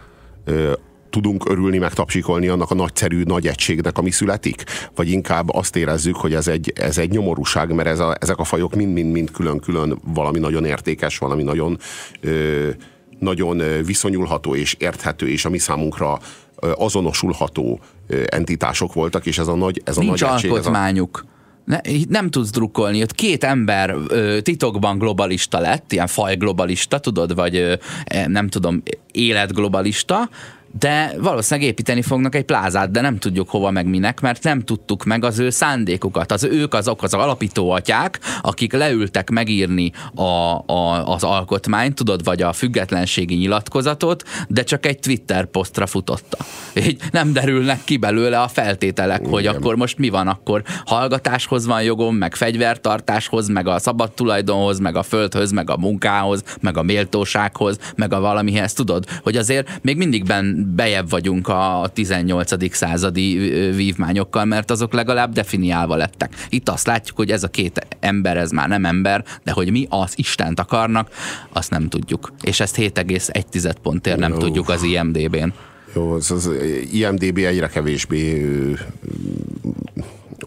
Ö, tudunk örülni, meg tapsikolni annak a nagyszerű nagy egységnek, ami születik? Vagy inkább azt érezzük, hogy ez egy, ez egy nyomorúság, mert ez a, ezek a fajok mind-mind-mind külön-külön valami nagyon értékes, valami nagyon, ö, nagyon viszonyulható és érthető, és ami számunkra azonosulható entitások voltak, és ez a nagy, ez a Nincs nagy egység. alkotmányuk. Ez a ne, nem tudsz drukkolni. Ott két ember ö, titokban globalista lett, ilyen faj globalista, tudod, vagy ö, nem tudom, életglobalista, de valószínűleg építeni fognak egy plázát, de nem tudjuk hova meg minek, mert nem tudtuk meg az ő szándékukat. Az ők azok az alapító atyák, akik leültek megírni a, a, az alkotmányt, tudod, vagy a függetlenségi nyilatkozatot, de csak egy Twitter posztra futotta. Így nem derülnek ki belőle a feltételek, Igen. hogy akkor most mi van, akkor hallgatáshoz van jogom, meg fegyvertartáshoz, meg a szabad tulajdonhoz, meg a földhöz, meg a munkához, meg a méltósághoz, meg a valamihez, tudod, hogy azért még mindig ben bejebb vagyunk a 18. századi vívmányokkal, mert azok legalább definiálva lettek. Itt azt látjuk, hogy ez a két ember, ez már nem ember, de hogy mi az Istent akarnak, azt nem tudjuk. És ezt 7,1 pontért nem Jó. tudjuk az IMDB-n. Jó, az, az IMDB egyre kevésbé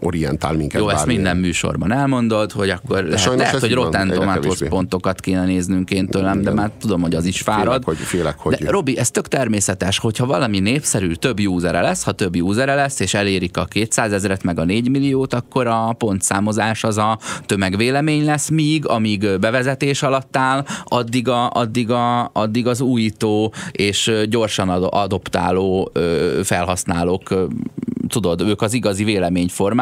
orientál minket. Jó, ezt minden műsorban elmondod, hogy akkor lehet, lehet hogy Rotten Tomatoes pontokat kéne néznünk én tőlem, Igen. de már tudom, hogy az is fárad. Félek, hogy, félek, hogy... De Robi, ez tök természetes, hogyha valami népszerű, több usere lesz, ha több usere lesz, és elérik a 200 ezeret meg a 4 milliót, akkor a pontszámozás az a tömegvélemény lesz, míg amíg bevezetés alatt áll, addig, a, addig, a, addig az újító és gyorsan adoptáló felhasználók tudod, ők az igazi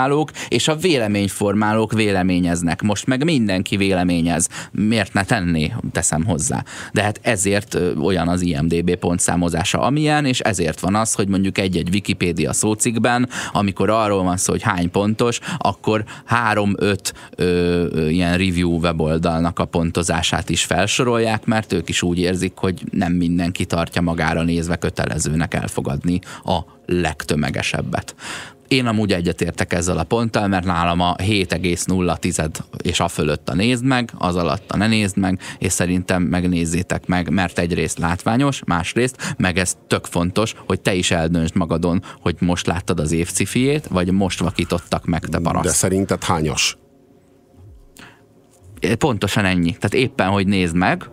véleményformálók, és a véleményformálók véleményeznek. Most meg mindenki véleményez. Miért ne tenné, teszem hozzá. De hát ezért olyan az IMDB pontszámozása, amilyen, és ezért van az, hogy mondjuk egy-egy Wikipédia szócikben, amikor arról van szó, hogy hány pontos, akkor három-öt ilyen review weboldalnak a pontozását is felsorolják, mert ők is úgy érzik, hogy nem mindenki tartja magára nézve kötelezőnek elfogadni a legtömegesebbet. Én amúgy egyetértek ezzel a ponttal, mert nálam a 7,0 és a fölött a nézd meg, az alatt a ne nézd meg, és szerintem megnézzétek meg, mert egyrészt látványos, másrészt, meg ez tök fontos, hogy te is eldöntsd magadon, hogy most láttad az évcifiét, vagy most vakítottak meg, te paraszt. De szerinted hányos? Pontosan ennyi. Tehát éppen, hogy nézd meg,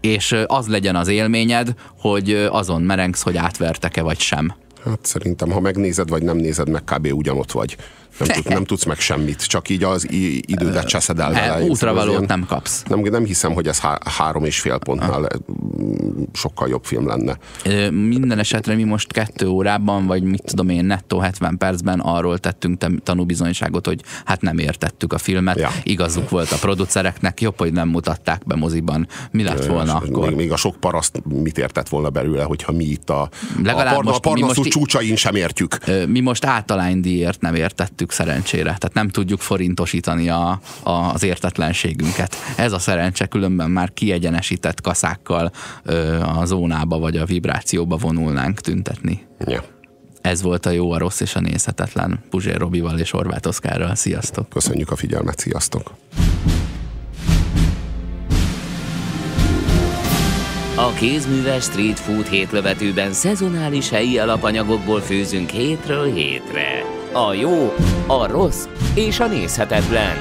és az legyen az élményed, hogy azon merengsz, hogy átvertek-e vagy sem. Hát szerintem, ha megnézed, vagy nem nézed meg, kb. ugyanott vagy. Nem, tud, nem tudsz meg semmit, csak így az idődet cseszed el vele. Útravalót nem kapsz. Nem, nem hiszem, hogy ez há három és fél pontnál sokkal jobb film lenne. Minden esetre mi most kettő órában, vagy mit tudom én, nettó 70 percben arról tettünk tanúbizonyságot, hogy hát nem értettük a filmet. Ja. Igazuk volt a producereknek, jobb, hogy nem mutatták be moziban. Mi lett volna és akkor? Még, még a sok paraszt mit értett volna belőle, hogyha mi itt a, Legalább a, parna, most, a parnaszú csúcsain sem értjük. Mi most általánydíjért nem értettük szerencsére. Tehát nem tudjuk forintosítani a, a, az értetlenségünket. Ez a szerencse különben már kiegyenesített kaszákkal a zónába vagy a vibrációba vonulnánk tüntetni. Ja. Ez volt a jó, a rossz és a nézhetetlen Puzsér Robival és Horváth Oszkárral. Sziasztok! Köszönjük a figyelmet, sziasztok! A kézműves street food hétlövetőben szezonális helyi alapanyagokból főzünk hétről hétre. A jó, a rossz és a nézhetetlen.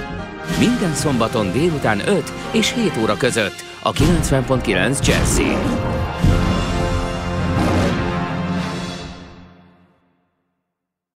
Minden szombaton délután 5 és 7 óra között a 90.9 Jazzin.